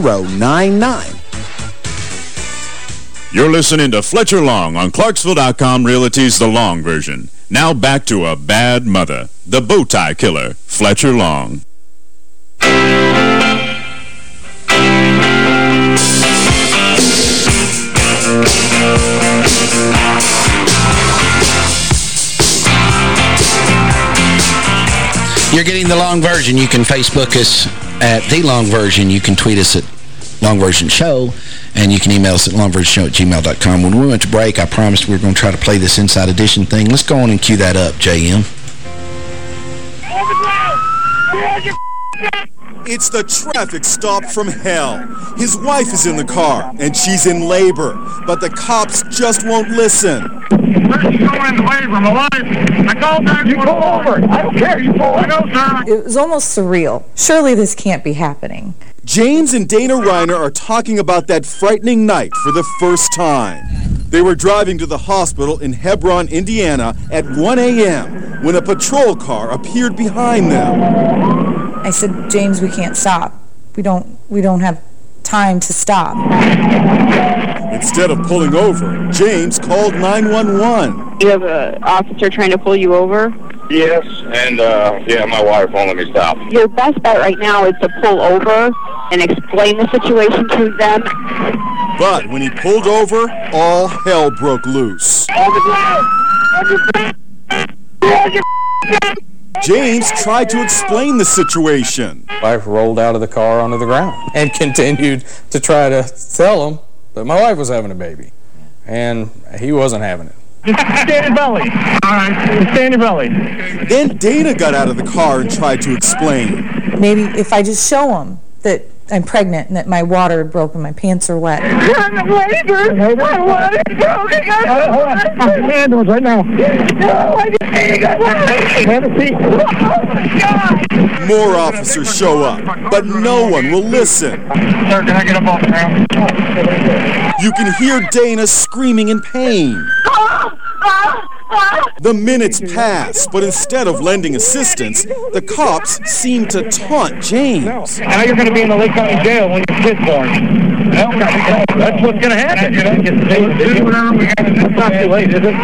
931-645-6099. You're listening to Fletcher Long on Clarksville.com Realty's The Long Version. Now back to a bad mother, the bow tie killer, Fletcher Long. You're getting the long version. You can Facebook us at The Long Version. You can tweet us at Long Version Show, and you can email us at longversionshow at gmail.com. When we went to break, I promised we were going to try to play this Inside Edition thing. Let's go on and cue that up, JM. It's the traffic stop from hell. His wife is in the car, and she's in labor, but the cops just won't listen. Where's she going into labor? My wife. I called. You pull over. I don't care. You pull over. I know, sir. It was almost surreal. Surely this can't be happening. James and Dana Reiner are talking about that frightening night for the first time. They were driving to the hospital in Hebron, Indiana at 1 a.m. when a patrol car appeared behind them. I said, James, we can't stop. We don't, we don't have time to stop. Instead of pulling over, James called 911. You have an officer trying to pull you over? Yes, and uh, yeah, my wife won't let me stop. Your best bet right now is to pull over and explain the situation to them. But when he pulled over, all hell broke loose. James tried to explain the situation. Wife rolled out of the car onto the ground and continued to try to tell him that my wife was having a baby. And he wasn't having it. Just Stand your belly. All right. Stand your belly. Then Dana got out of the car and tried to explain. Maybe if I just show him that I'm pregnant and that my water had broken, my pants are wet. I'm in labor. My water's broken. Hold on. I'm ambulance right now. No, I just need to get Have a seat. Oh, my God. More officers show up, but no one will listen. Sir, can I get up off the ground? You can hear Dana screaming in pain. Ah, ah. The minutes pass, but instead of lending assistance, the cops seem to taunt James. Now you're going to be in the Lake County Jail when your kid's born. That's what's going to happen. Do whatever we got to do. It's not too late, is it?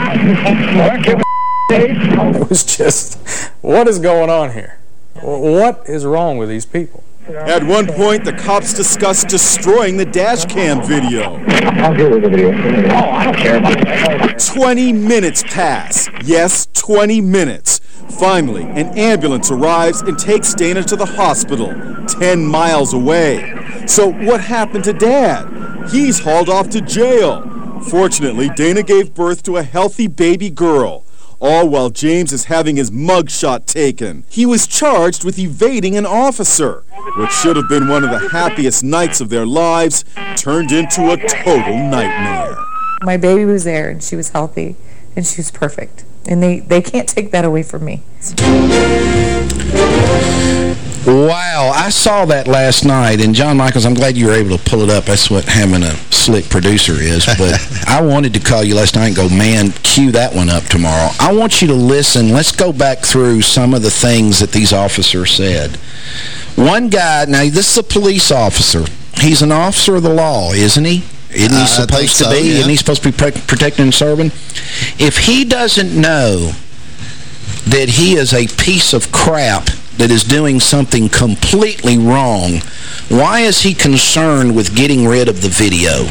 It was just, what is going on here? What is wrong with these people? At one point, the cops discussed destroying the dash cam video. I'll rid of the video. Oh, I don't care about that. 20 minutes pass. Yes, 20 minutes. Finally, an ambulance arrives and takes Dana to the hospital, 10 miles away. So what happened to Dad? He's hauled off to jail. Fortunately, Dana gave birth to a healthy baby girl. All while James is having his mugshot taken. He was charged with evading an officer, which should have been one of the happiest nights of their lives, turned into a total nightmare. My baby was there and she was healthy and she was perfect. And they, they can't take that away from me. Wow, I saw that last night, and John Michaels, I'm glad you were able to pull it up. That's what having a slick producer is. But I wanted to call you last night and go, man, cue that one up tomorrow. I want you to listen. Let's go back through some of the things that these officers said. One guy, now this is a police officer. He's an officer of the law, isn't he? Isn't he I supposed think to be? yeah. Isn't he supposed to be pre- protecting and serving? If he doesn't know that he is a piece of crap that is doing something completely wrong, why is he concerned with getting rid of the video?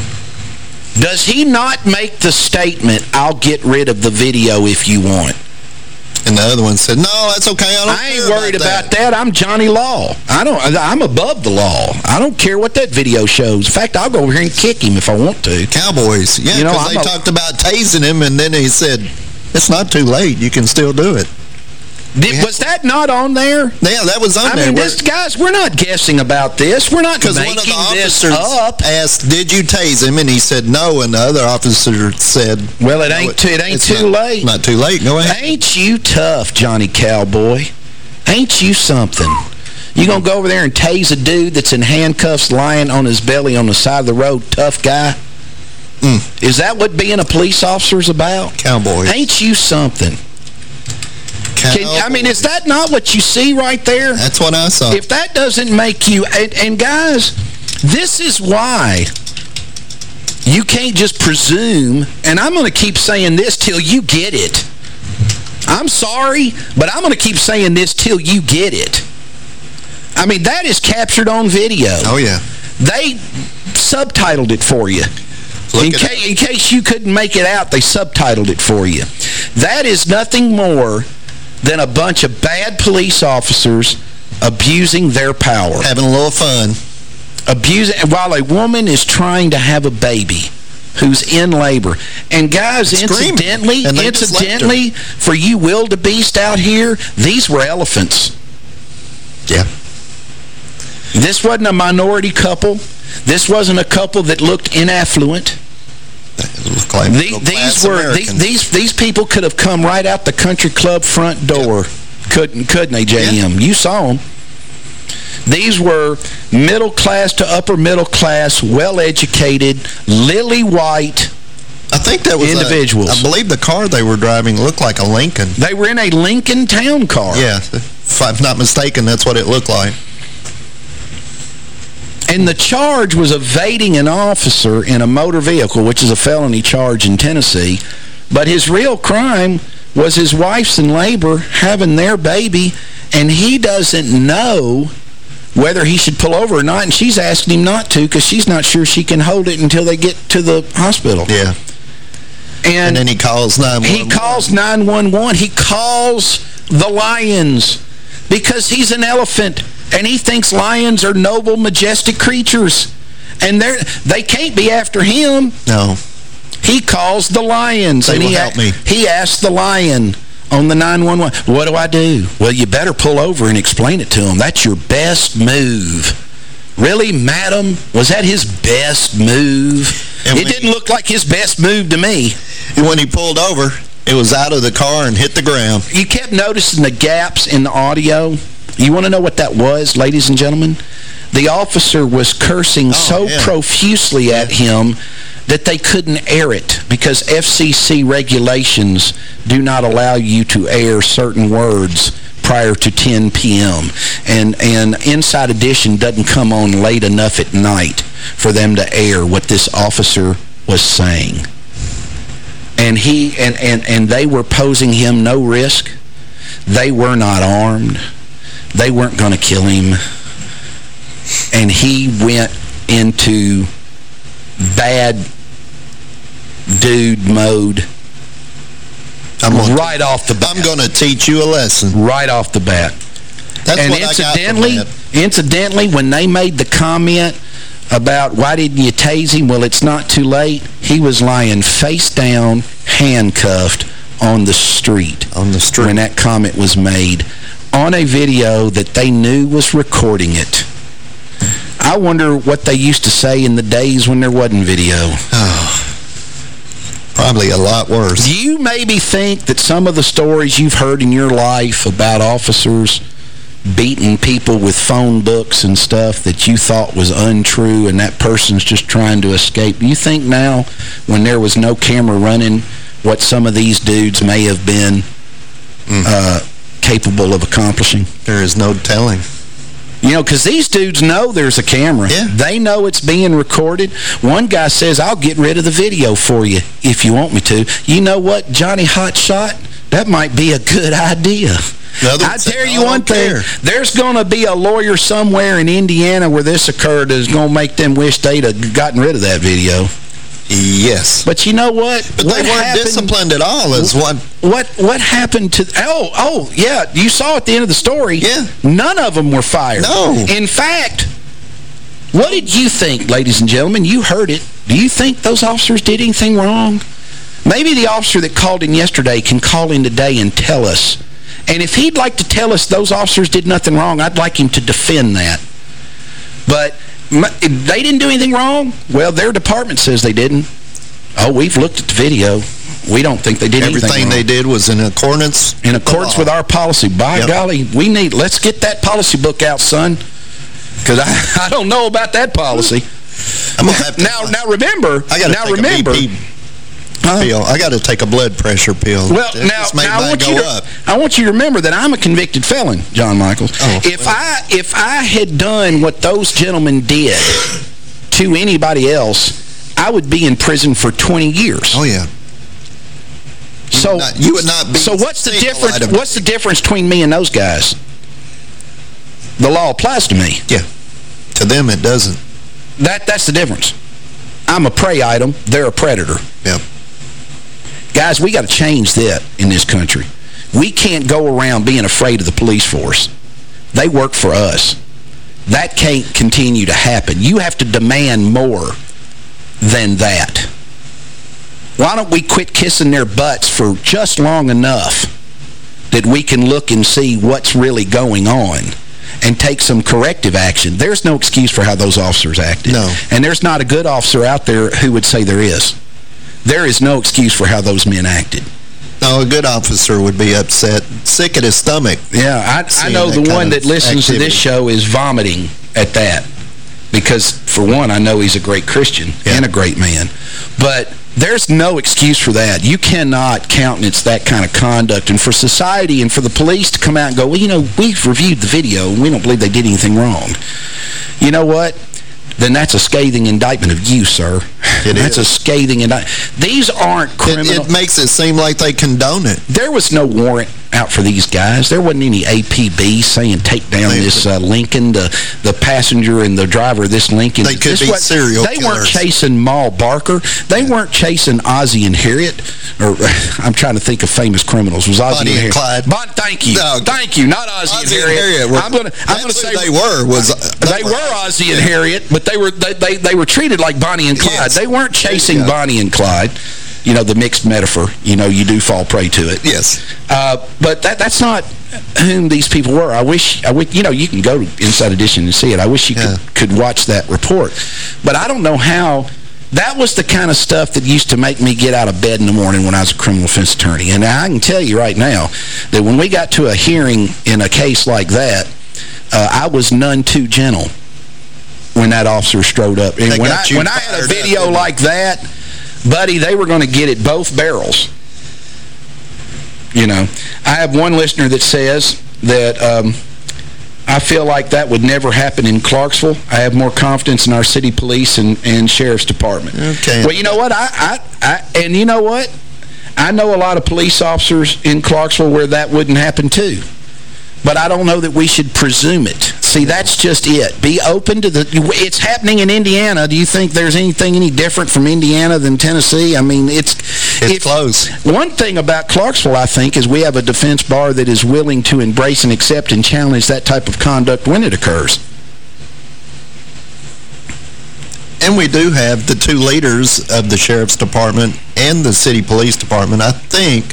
Does he not make the statement, I'll get rid of the video if you want? And the other one said, no, that's okay. I, I ain't worried about that. I'm Johnny Law. I don't. I'm above the law. I don't care what that video shows. In fact, I'll go over here and kick him if I want to. Cowboys. Yeah, You know, because they a- talked about tasing him, and then he said, it's not too late. You can still do it. Did, was that not on there? Yeah, that was on I there. I mean, this, guys, we're not guessing about this. We're not Because making one of the this officers up. asked, did you tase him? And he said no, and the other officer said... Well, it "No, ain't, too, it ain't too not- late. Not too late. Go ahead. Ain't you tough, Johnny Cowboy? Ain't you something? You gonna go over there and tase a dude that's in handcuffs lying on his belly on the side of the road, tough guy? Mm. Is that what being a police officer is about? Cowboy. Ain't you something? Can, I mean, is that not what you see right there? That's what I saw. If that doesn't make you... And, and guys, this is why you can't just presume, and I'm going to keep saying this till you get it. I'm sorry, but I'm going to keep saying this till you get it. I mean, that is captured on video. Oh, yeah. They subtitled it for you. In, ca in case you couldn't make it out, they subtitled it for you. That is nothing more than a bunch of bad police officers abusing their power. Having a little fun. Abusing, while a woman is trying to have a baby who's in labor. And guys, Screaming. incidentally, And they just left her. incidentally, for you wildebeest out here, these were elephants. Yeah. This wasn't a minority couple. This wasn't a couple that looked inaffluent. The- these were the, these these people could have come right out the country club front door, couldn't couldn't they, JM? You saw them. These were middle class to upper middle class, well educated, lily white. I think that was individuals. I believe the car they were driving looked like a Lincoln. They were in a Lincoln Town car. Yeah, if I'm not mistaken, that's what it looked like. And the charge was evading an officer in a motor vehicle, which is a felony charge in Tennessee. But his real crime was his wife's in labor having their baby, and he doesn't know whether he should pull over or not, and she's asking him not to because she's not sure she can hold it until they get to the hospital. Yeah. And, then he calls 911. He calls 911. He calls the lions because he's an elephant and he thinks lions are noble, majestic creatures. And they're, they can't be after him. No. He calls the lions. They and he, help me. He asks the lion on the 911, what do I do? Well, you better pull over and explain it to him. That's your best move. Really, madam? Was that his best move? it didn't look like his best move to me. And when he pulled over, it was out of the car and hit the ground. You kept noticing the gaps in the audio. You want to know what that was, ladies and gentlemen? The officer was cursing oh, so yeah. profusely at him that they couldn't air it because FCC regulations do not allow you to air certain words prior to 10 p.m. And, and Inside Edition doesn't come on late enough at night for them to air what this officer was saying. And he and, and, and they were posing him no risk. They were not armed. They weren't going to kill him. And he went into bad dude mode I'm gonna, right off the bat. I'm going to teach you a lesson. Right off the bat. That's and what I got from incidentally, incidentally, when they made the comment about why didn't you tase him, well, it's not too late. He was lying face down, handcuffed on the street. On the street. When that comment was made on a video that they knew was recording it. I wonder what they used to say in the days when there wasn't video. Oh, probably a lot worse. Do you maybe think that some of the stories you've heard in your life about officers beating people with phone books and stuff that you thought was untrue and that person's just trying to escape, do you think now, when there was no camera running, what some of these dudes may have been uh, capable of accomplishing? There is no telling. You know, because these dudes know there's a camera. Yeah. They know it's being recorded. One guy says, I'll get rid of the video for you if you want me to. You know what, Johnny Hotshot? That might be a good idea. I tell you one thing, care." there's going to be a lawyer somewhere in Indiana where this occurred that's going to make them wish they'd have gotten rid of that video. Yes. But you know what? But what they weren't happened- disciplined at all is what... what what happened to oh oh yeah you saw at the end of the story Yeah. none of them were fired No. in fact what did you think ladies and gentlemen you heard it do you think those officers did anything wrong maybe the officer that called in yesterday can call in today and tell us and if he'd like to tell us those officers did nothing wrong I'd like him to defend that but they didn't do anything wrong well their department says they didn't oh we've looked at the video we don't think they did anything Everything they did was in accordance in accordance with our policy. By Yep. golly, we need, let's get that policy book out, son. Because I, I don't know about that policy. I'm gonna have to, Now, now remember, I got to now remember, BP pill. I got to take a blood pressure pill. well, It now, made now I want go you to, up. I want you to remember that I'm a convicted felon, John Michaels. Oh, if I, if I had done what those gentlemen did to anybody else, I would be in prison for 20 years. Oh yeah. so, not- you would not be So what's the difference? What's the difference between me and those guys? The law applies to me. Yeah. To them, it doesn't. That that's the difference. I'm a prey item, they're a predator. Guys, we got to change that in this country. We can't go around being afraid of the police force. They work for us. That can't continue to happen. You have to demand more than that. Why don't we quit kissing their butts for just long enough that we can look and see what's really going on and take some corrective action? There's no excuse for how those officers acted. No. And there's not a good officer out there who would say there is. There is no excuse for how those men acted. No, a good officer would be upset, sick at his stomach. Yeah, I, I know the one that listens to this show is vomiting at that. Because, for one, I know he's a great Christian and a great man. But there's no excuse for that. You cannot countenance that kind of conduct. And for society and for the police to come out and go, well, you know, we've reviewed the video and we don't believe they did anything wrong. You know what? Then that's a scathing indictment of you, sir. It that's is. a scathing indictment. These aren't criminal... It, it makes it seem like they condone it. There was no warrant out for these guys. There wasn't any APB saying take down this uh, Lincoln, the the passenger and the driver of this Lincoln. They could This be what- serial They weren't chasing Ma Barker. They weren't chasing Ozzie and Harriet. Or I'm trying to think of famous criminals. Was Bonnie and and Harriet? Clyde. Bon, thank you. No. Thank you. Not Ozzie, Ozzie and and Harriet. Harriet were- I'm going to I'm that's going to who say they were, was- they, were Ozzie and Harriet, but they were they they, they were treated like Bonnie and Clyde. Yes. They weren't chasing. Bonnie and Clyde. You know, the mixed metaphor. You know, you do fall prey to it. Yes. Uh, but that that's not whom these people were. I wish, I wish, you know, you can go to Inside Edition and see it. I wish you Yeah. could, could watch that report. But I don't know how... That was the kind of stuff that used to make me get out of bed in the morning when I was a criminal defense attorney. And I can tell you right now that when we got to a hearing in a case like that, uh, I was none too gentle when that officer strode up. And They when I, when I had a fired up, video like that, buddy, they were going to get it both barrels. You know, I have one listener that says that um, I feel like that would never happen in Clarksville. I have more confidence in our city police and, and sheriff's department. Okay. Well, you know what? I, I, I And you know what? I know a lot of police officers in Clarksville where that wouldn't happen too. But I don't know that we should presume it. See, that's just it. Be open to the... It's happening in Indiana. Do you think there's anything any different from Indiana than Tennessee? I mean, it's... It's if- close. One thing about Clarksville, I think, is we have a defense bar that is willing to embrace and accept and challenge that type of conduct when it occurs. And we do have the two leaders of the Sheriff's Department and the City Police Department. I think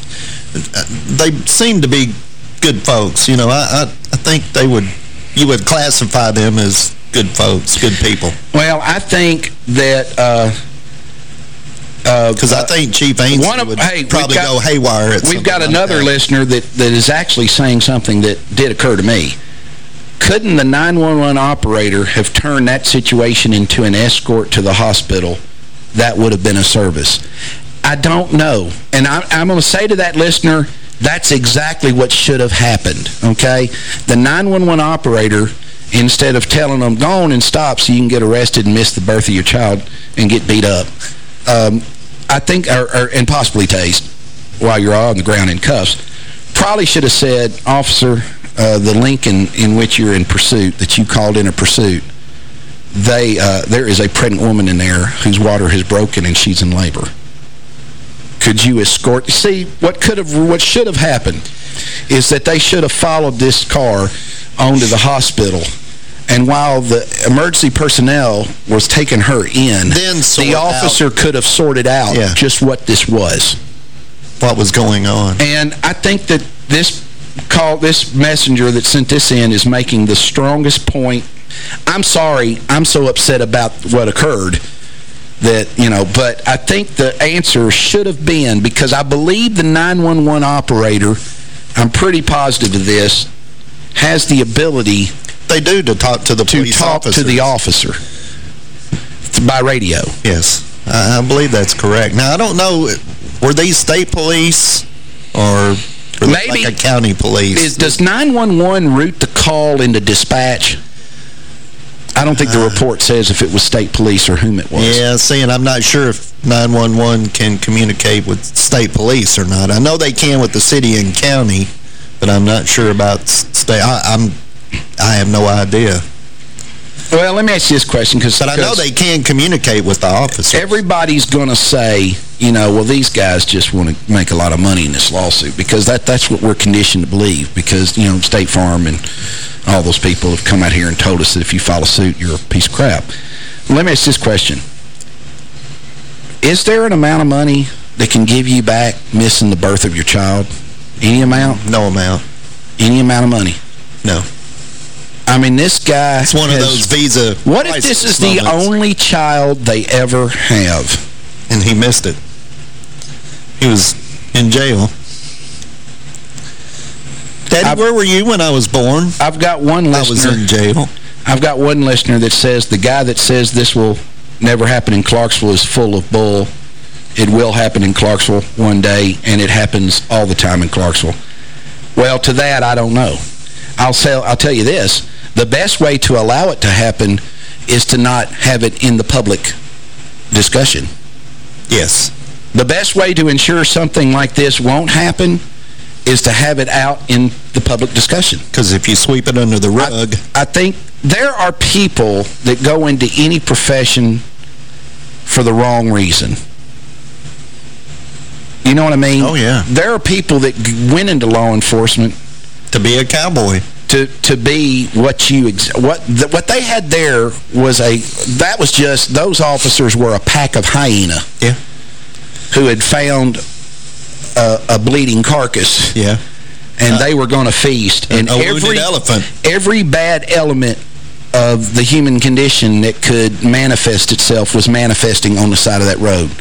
uh, they seem to be good folks. You know, I, I, I think they would, you would classify them as good folks, good people. Well, I think that... uh Because I think Chief Ansley one of, would hey, probably got- go haywire at We've got something like another listener that, that is actually saying something that did occur to me. Couldn't the 911 operator have turned that situation into an escort to the hospital? That would have been a service. I don't know. And I, I'm going to say to that listener, that's exactly what should have happened, okay? The 911 operator, instead of telling them, go on and stop so you can get arrested and miss the birth of your child and get beat up, um, I think, or, or, and possibly tased while you're on the ground in cuffs, probably should have said, officer, uh, the Lincoln in which you're in pursuit, that you called in a pursuit, they uh, there is a pregnant woman in there whose water has broken and she's in labor. Could you escort? See, what could have, what should have happened is that they should have followed this car onto the hospital and while the emergency personnel was taking her in, Then the out- officer could have sorted out Yeah. just what this was. What was going on. And I think that this call, this messenger that sent this in is making the strongest point. I'm sorry, I'm so upset about what occurred that, you know, but I think the answer should have been, because I believe the 911 operator, I'm pretty positive of this, has the ability They do to talk to the to talk to the officer by radio. Yes, I, I believe that's correct. Now, I don't know, were these state police or Maybe- like a county police? Is, does 911 route the call into dispatch? I don't think the uh, report says if it was state police or whom it was. Yeah, see, and I'm not sure if 911 can communicate with state police or not. I know they can with the city and county, but I'm not sure about state. I, I'm, I have no idea. Well, let me ask you this question. Cause, but I know they can communicate with the officers. Everybody's going to say, you know, well, these guys just want to make a lot of money in this lawsuit because that that's what we're conditioned to believe because, you know, State Farm and all those people have come out here and told us that if you file a suit, you're a piece of crap. Let me ask this question. Is there an amount of money that can give you back missing the birth of your child? Any amount? No amount. Any amount of money? No. I mean, this guy... It's one has, of those visa What if this is moments. the only child they ever have? And he missed it. He was in jail. Daddy, I've, where were you when I was born? I've got one listener... I was in jail. I've got one listener that says the guy that says this will never happen in Clarksville is full of bull. It will happen in Clarksville one day, and it happens all the time in Clarksville. Well, to that, I don't know. I'll, say, I'll tell you this. The best way to allow it to happen is to not have it in the public discussion. Yes. The best way to ensure something like this won't happen is to have it out in the public discussion. Because if you sweep it under the rug... I, I think there are people that go into any profession for the wrong reason. You know what I mean? Oh, yeah. There are people that went into law enforcement... To be a cowboy. To to be what you... what the, what they had there was a... That was just... Those officers were a pack of hyena. Yeah. Who had found a, a bleeding carcass. Yeah. And uh, they were going to feast. And a every elephant. Every bad element of the human condition that could manifest itself was manifesting on the side of that road.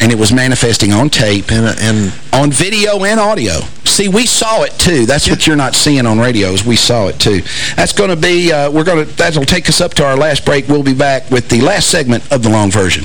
And it was manifesting on tape and, and on video and audio. See, we saw it too. That's yeah. what you're not seeing on radio is we saw it too. That's going to be, uh, we're going to, that'll take us up to our last break. We'll be back with the last segment of the long version.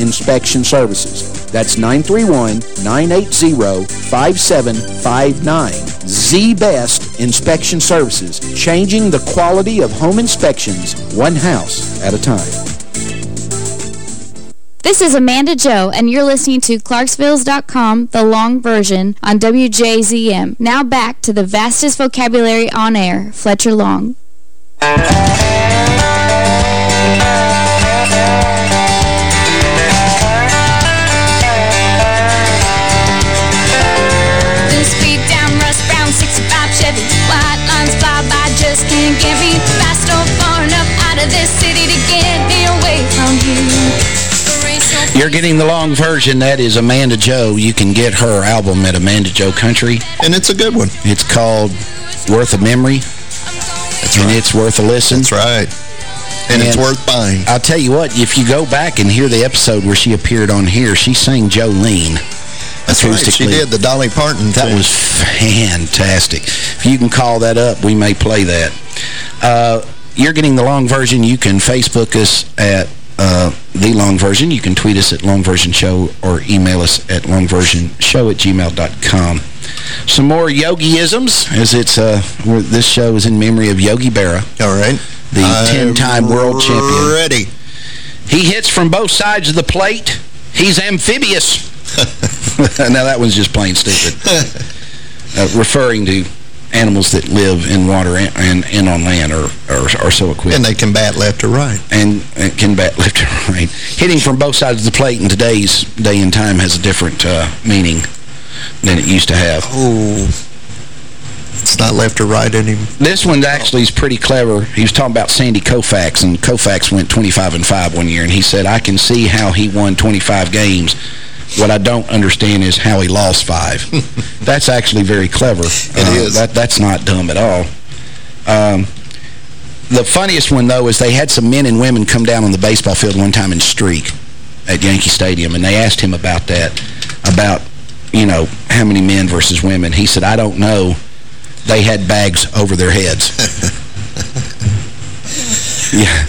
inspection services. That's 931-980-5759. The Best Inspection Services, changing the quality of home inspections one house at a time. This is Amanda Joe, and you're listening to Clarksvilles.com, the long version, on WJZM. Now back to the vastest vocabulary on air, Fletcher Long. Just can't get me fast or far enough out of this city to get me away from you. The race so You're getting the long version. That is Amanda Joe. You can get her album at Amanda Joe Country. And it's a good one. It's called Worth a Memory. and it's worth a listen. That's right. And, it's worth buying. I'll tell you what, if you go back and hear the episode where she appeared on here, she sang Jolene. That's right. She did the Dolly Parton That was fantastic. If you can call that up, we may play that. Uh, you're getting the long version. You can Facebook us at uh, The Long Version. You can tweet us at Long Version Show or email us at longversionshow at gmail.com. Some more yogiisms, as it's uh, this show is in memory of Yogi Berra. All right. The 10-time world champion. Ready. He hits from both sides of the plate. He's amphibious. now, that one's just plain stupid. uh, referring to animals that live in water and, and, and on land are, are, are so equipped. And they can bat left or right. And, and can bat left or right. Hitting from both sides of the plate in today's day and time has a different uh, meaning than it used to have. Oh, it's not left or right anymore. This one actually is pretty clever. He was talking about Sandy Koufax, and Koufax went 25 and 5 one year, and he said, I can see how he won 25 games. What I don't understand is how he lost five. that's actually very clever. It is. That, that's not dumb at all. Um, the funniest one, though, is they had some men and women come down on the baseball field one time and streak at Yankee Stadium, and they asked him about that, about, you know, how many men versus women. He said, I don't know. They had bags over their heads. yeah.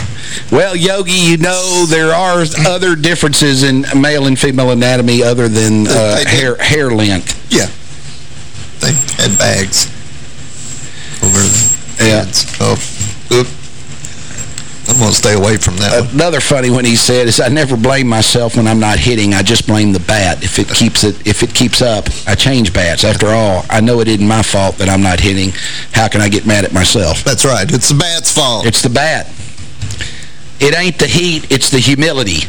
Well, Yogi, you know there are other differences in male and female anatomy other than uh, hair hair length. Yeah. They had bags over their Yeah. heads. Oh, oop. I'm going to stay away from that one. Another funny one he said is, I never blame myself when I'm not hitting. I just blame the bat. If it keeps it, if it keeps up, I change bats. After all, I know it isn't my fault that I'm not hitting. How can I get mad at myself? That's right. It's the bat's fault. It's the bat. It ain't the heat, it's the humility.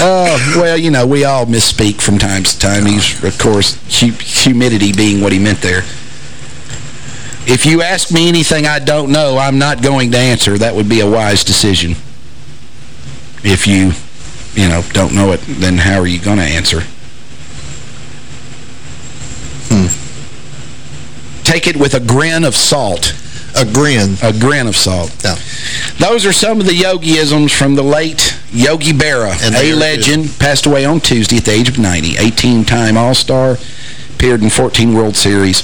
Oh, well, you know, we all misspeak from time to time. He's, of course, hu humidity being what he meant there. If you ask me anything I don't know, I'm not going to answer. That would be a wise decision. If you, you know, don't know it, then how are you going to answer? Hmm. Take it with a grin of salt. A grin. A grin of salt. Yeah. Those are some of the yogiisms from the late Yogi Berra, And a legend, passed away on Tuesday at the age of 90. 18-time All-Star, appeared in 14 World Series.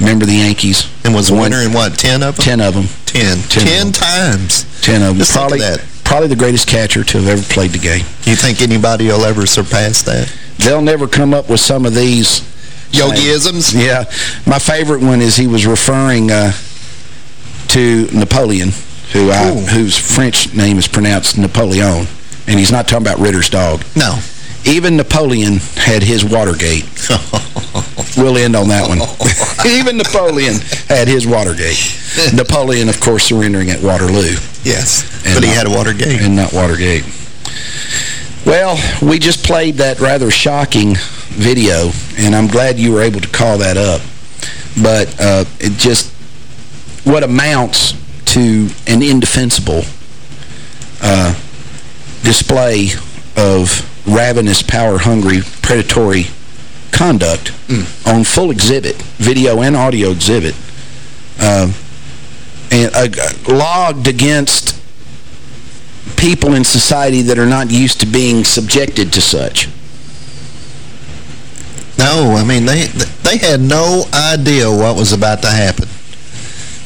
Remember the Yankees? And was a winner in what, 10 of them? 10 of them. 10. Ten 10 of them. times. 10 of them. Just Probably, that. probably the greatest catcher to have ever played the game. You think anybody will ever surpass that? They'll never come up with some of these Yogiisms? Yeah. My favorite one is he was referring uh, to Napoleon, who I, whose French name is pronounced Napoleon, and he's not talking about Ritter's dog. No. Even Napoleon had his Watergate. we'll end on that one. Even Napoleon had his Watergate. Napoleon, of course, surrendering at Waterloo. Yes. And but he not- had a Watergate. And not Watergate. Well, we just played that rather shocking video, and I'm glad you were able to call that up. But uh, it just, what amounts to an indefensible uh, display of ravenous, power-hungry, predatory conduct on full exhibit, video and audio exhibit, um, and uh, logged against people in society that are not used to being subjected to such. No, I mean, they they had no idea what was about to happen.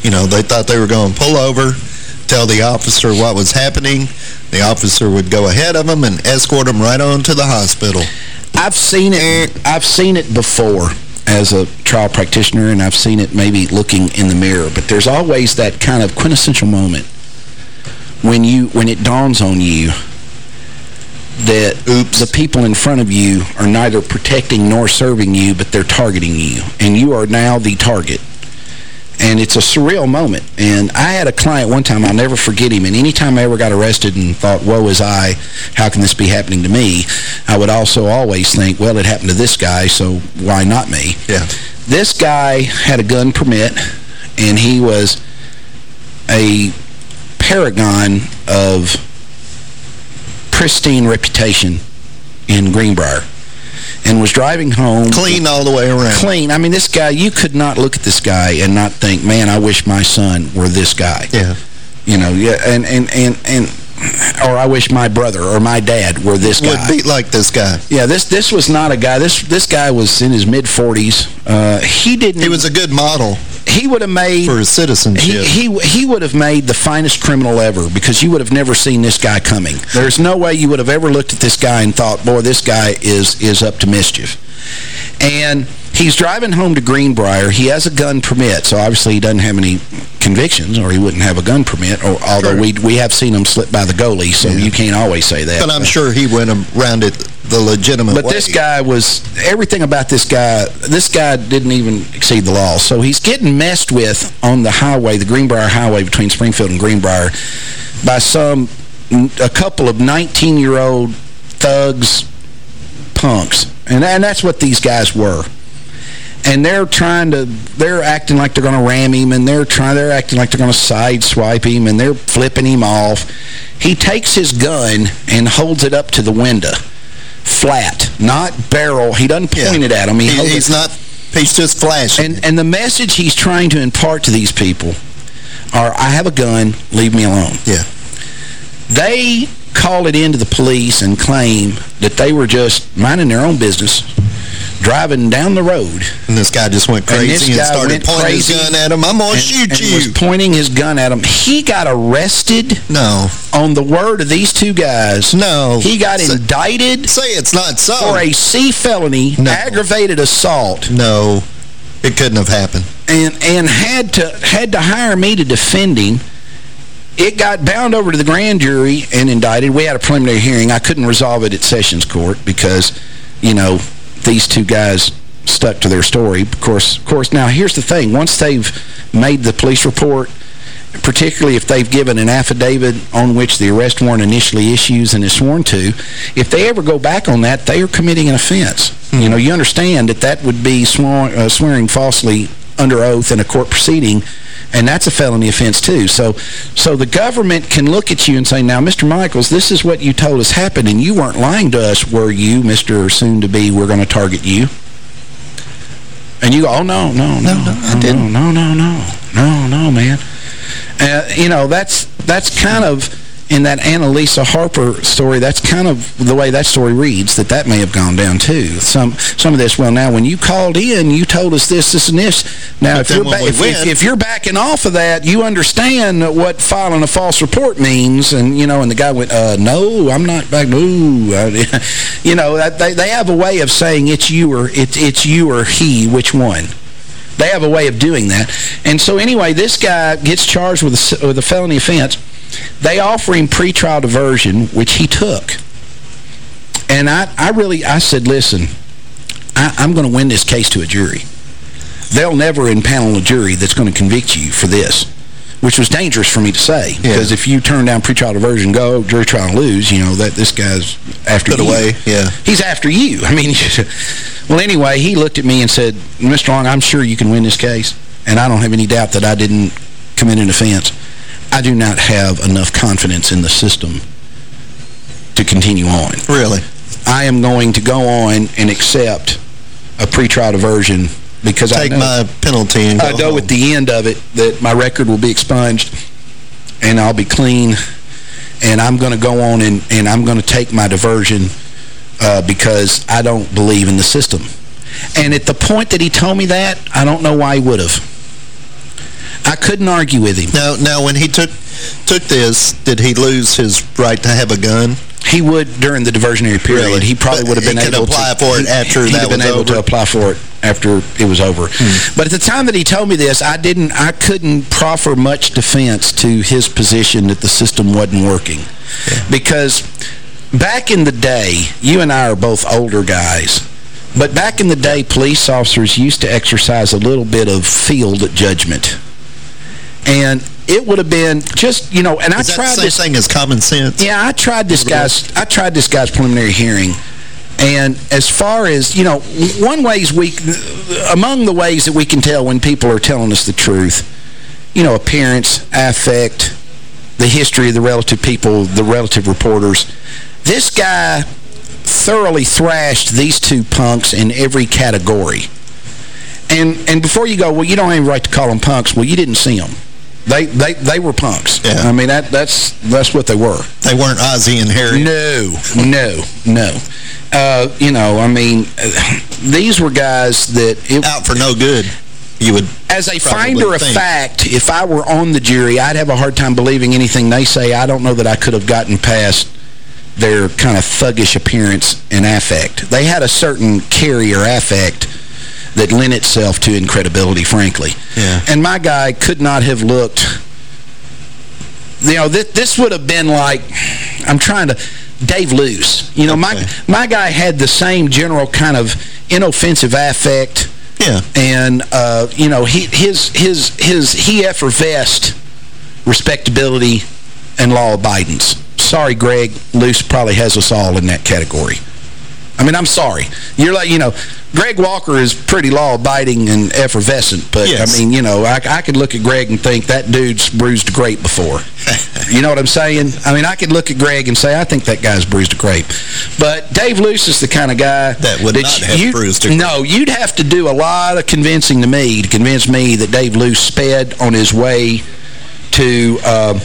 You know, they thought they were going to pull over, tell the officer what was happening. The officer would go ahead of them and escort them right on to the hospital. I've seen it. I've seen it before as a trial practitioner, and I've seen it maybe looking in the mirror. But there's always that kind of quintessential moment when you when it dawns on you that Oops. the people in front of you are neither protecting nor serving you, but they're targeting you, and you are now the target. And it's a surreal moment. And I had a client one time, I'll never forget him, and anytime I ever got arrested and thought, woe is I, how can this be happening to me, I would also always think, well, it happened to this guy, so why not me? Yeah. This guy had a gun permit, and he was a paragon of pristine reputation in Greenbrier and was driving home. Clean all the way around. Clean. I mean, this guy, you could not look at this guy and not think, man, I wish my son were this guy. Yeah. You know, yeah, and, and, and, and or I wish my brother or my dad were this guy. Would be like this guy. Yeah, this this was not a guy. This this guy was in his mid-40s. Uh, he didn't... He was a good model. He would have made... For his citizenship. He, he, he would have made the finest criminal ever because you would have never seen this guy coming. There's no way you would have ever looked at this guy and thought, boy, this guy is is up to mischief. And he's driving home to Greenbrier. He has a gun permit, so obviously he doesn't have any convictions or he wouldn't have a gun permit, or, although Sure. we we have seen him slip by the goalie, so you can't always say that. But I'm sure he went around it the legitimate But way. this guy was, everything about this guy, this guy didn't even exceed the law. So he's getting messed with on the highway, the Greenbrier Highway between Springfield and Greenbrier, by some, a couple of 19-year-old thugs, punks. And, and that's what these guys were. And they're trying to, they're acting like they're going to ram him, and they're trying, they're acting like they're going to sideswipe him, and they're flipping him off. He takes his gun and holds it up to the window flat, not barrel. He doesn't point it at him. He He- he's it- not, he's just flashing. And, and the message he's trying to impart to these people are, I have a gun, leave me alone. Yeah. They call it into the police and claim that they were just minding their own business, driving down the road. And this guy just went crazy and, guy started pointing crazy his gun at him. I'm going to shoot and you. was pointing his gun at him. He got arrested. No. On the word of these two guys. No. He got Say- indicted. Say it's not so. For a C felony, aggravated assault. No. It couldn't have happened. and and had to had to hire me to defend him. It got bound over to the grand jury and indicted. We had a preliminary hearing. I couldn't resolve it at Sessions Court because, you know, these two guys stuck to their story. Of course, of course. Now, here's the thing. Once they've made the police report, particularly if they've given an affidavit on which the arrest warrant initially issues and is sworn to, if they ever go back on that, they are committing an offense. You know, you understand that that would be sworn, uh, swearing falsely under oath in a court proceeding, and that's a felony offense too. So so the government can look at you and say, now, Mr. Michaels, this is what you told us happened, and you weren't lying to us, were you, Mr. Soon-to-be, we're going to target you? And you go, oh, no, no, no, no, I didn't. No, no, no, no, no, man. Uh, you know, that's that's kind of, in that Annalisa Harper story, that's kind of the way that story reads, that that may have gone down, too. Some some of this, well, now, when you called in, you told us this, this, and this. Now, if you're, when ba- we if, if, if you're backing off of that, you understand what filing a false report means. And, you know, and the guy went, uh, no, I'm not back. No. You know, they, they have a way of saying it's you or it's, it's you or he, which one? They have a way of doing that. And so anyway, this guy gets charged with a, with a felony offense. They offer him pretrial diversion, which he took. And I, I really, I said, listen, I, I'm going to win this case to a jury. They'll never impanel a jury that's going to convict you for this, which was dangerous for me to say. Because if you turn down pretrial diversion, go jury trial and lose, you know, that this guy's after Put you. away, yeah. He's after you. I mean, well, anyway, he looked at me and said, Mr. Long, I'm sure you can win this case. And I don't have any doubt that I didn't commit an offense. I do not have enough confidence in the system to continue on. Really? I am going to go on and accept a pretrial diversion because Take I know, my penalty and go I know home. at the end of it that my record will be expunged and I'll be clean and I'm going to go on and, and I'm going to take my diversion uh, because I don't believe in the system. And at the point that he told me that, I don't know why he would have. I couldn't argue with him. Now, now, when he took took this, did he lose his right to have a gun? He would during the diversionary period. Really? He probably would have been he able apply to for it after he'd that have been able to apply for it after it was over. Hmm. But at the time that he told me this, I didn't I couldn't proffer much defense to his position that the system wasn't working. Because back in the day, you and I are both older guys. But back in the day, police officers used to exercise a little bit of field judgment. And it would have been just, you know, and Is I tried the same this thing as common sense? yeah, I tried this guy's I tried this guy's preliminary hearing. And as far as, you know, one ways we among the ways that we can tell when people are telling us the truth, you know, appearance, affect, the history of the relative people, the relative reporters. This guy thoroughly thrashed these two punks in every category. And and before you go, well, you don't have any right to call them punks. Well, you didn't see them. They they they were punks. Yeah. I mean that that's that's what they were. They weren't Ozzie and Harry. No, no, no. Uh, you know, I mean, uh, these were guys that it, Out for no good, you would as a finder of think. fact, if I were on the jury, I'd have a hard time believing anything they say. I don't know that I could have gotten past their kind of thuggish appearance and affect. They had a certain carrier affect that lent itself to incredibility, frankly. Yeah. And my guy could not have looked... You know, this, this would have been like... I'm trying to... Dave Luce. You know, my my guy had the same general kind of inoffensive affect Yeah. and uh, you know he his his his he effervesced respectability and law abidance. Sorry, Greg, Luce probably has us all in that category. I mean, I'm sorry. You're like, you know, Greg Walker is pretty law-abiding and effervescent, but, Yes. I mean, you know, I, I could look at Greg and think that dude's bruised a grape before. you know what I'm saying? I mean, I could look at Greg and say, I think that guy's bruised a grape. But Dave Luce is the kind of guy... That would not have you, bruised a grape. No, you'd have to do a lot of convincing to me to convince me that Dave Luce sped on his way to... Uh,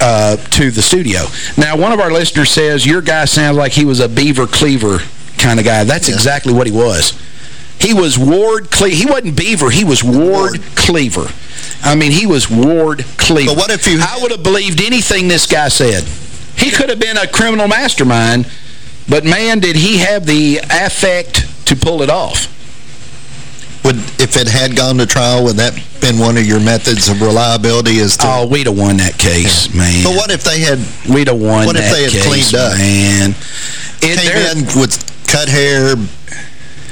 uh, to the studio. Now, one of our listeners says, your guy sounds like he was a beaver cleaver kind of guy. That's exactly what he was. He was Ward Cleaver. He wasn't Beaver. He was Ward, Cleaver. I mean, he was Ward Cleaver. But what if you... I would have believed anything this guy said. He could have been a criminal mastermind, but man, did he have the affect to pull it off. Would, if it had gone to trial, would that been one of your methods of reliability? Is to, Oh, we'd have won that case, man. But what if they had We'd have won What if they had case, cleaned up? man. It, came in with cut hair,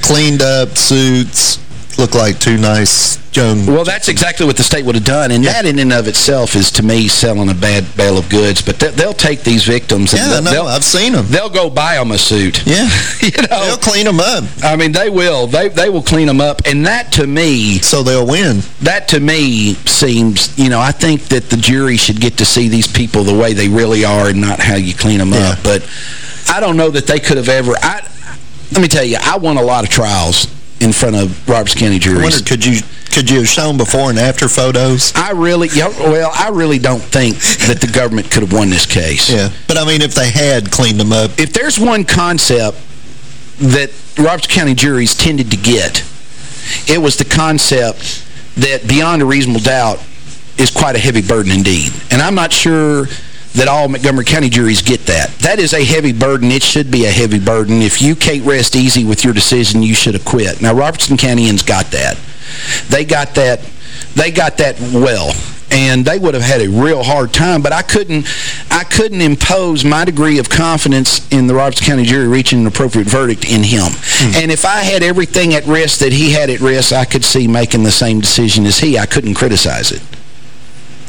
cleaned up suits, looked like two nice young... Well, that's exactly what the state would have done, and that in and of itself is, to me, selling a bad bale of goods. But they, they'll take these victims and Yeah, I they'll, know. they'll- I've seen them. They'll go buy them a suit. Yeah. you know, They'll clean them up. I mean, they will. They they will clean them up, and that to me, So they'll win. that to me seems, you know, I think that the jury should get to see these people the way they really are and not how you clean them Yeah. up. But I don't know that they could have ever. I let me tell you, I won a lot of trials in front of Robertson County I juries. wonder, could you could you have shown before and after photos? I really, yeah, well, I really don't think that the government could have won this case. Yeah. But, I mean, if they had cleaned them up, If there's one concept that Robertson County juries tended to get, it was the concept that beyond a reasonable doubt is quite a heavy burden indeed. And I'm not sure that all Montgomery County juries get that. That is a heavy burden. It should be a heavy burden. If you can't rest easy with your decision, you should have quit. Now, Robertson Countyans got that. They got that, they got that well. And they would have had a real hard time, but I couldn't I couldn't impose my degree of confidence in the Robertson County jury reaching an appropriate verdict in him. Hmm. And if I had everything at risk that he had at risk, I could see making the same decision as he. I couldn't criticize it.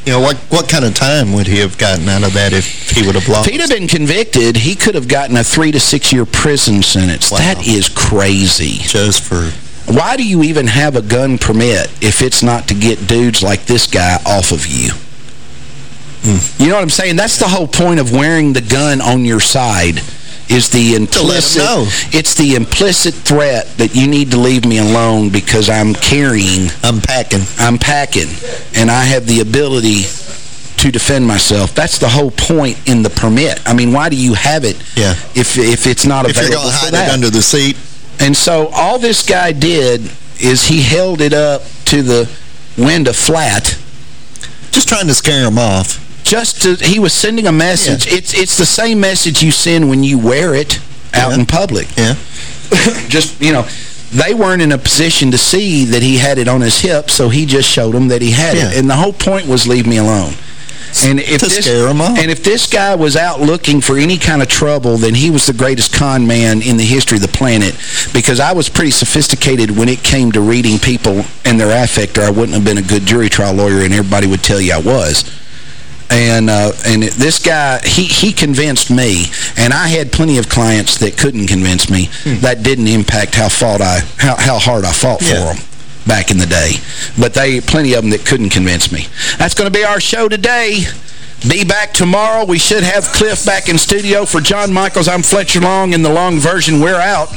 You know, what what kind of time would he have gotten out of that if he would have lost? If he'd have been convicted, he could have gotten a three to six year prison sentence. That is crazy. Just for... Why do you even have a gun permit if it's not to get dudes like this guy off of you? Hmm. You know what I'm saying? That's the whole point of wearing the gun on your side is the implicit it's the implicit threat that you need to leave me alone because I'm carrying I'm packing. I'm packing and I have the ability to defend myself. That's the whole point in the permit. I mean, why do you have it Yeah. if if it's not If you're going to hide that? it under the seat, And so all this guy did is he held it up to the window flat. just trying to scare him off. Just to, he was sending a message. It's it's the same message you send when you wear it out Yeah. in public. Yeah. just, you know, they weren't in a position to see that he had it on his hip, so he just showed them that he had Yeah. it. And the whole point was leave me alone. And if To this, scare 'em off. And if this guy was out looking for any kind of trouble, then he was the greatest con man in the history of the planet. Because I was pretty sophisticated when it came to reading people and their affect, or I wouldn't have been a good jury trial lawyer, and everybody would tell you I was. And uh, and this guy, he, he convinced me, and I had plenty of clients that couldn't convince me. That didn't impact how fought I how, how hard I fought for them back in the day. But they plenty of them that couldn't convince me. That's going to be our show today. Be back tomorrow. We should have Cliff back in studio for John Michaels. I'm Fletcher Long in the long version. We're out.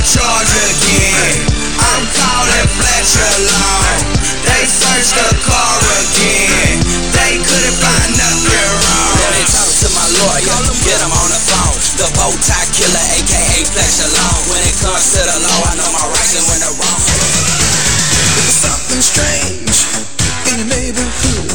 A charge again. I'm calling Fletcher Long. They searched the car again. They couldn't find nothing wrong. Let me talk to my lawyer, get him on the phone. The bow tie killer, aka Fletcher Long. When it comes to the law, I know my rights and when they're wrong. Something strange in the neighborhood.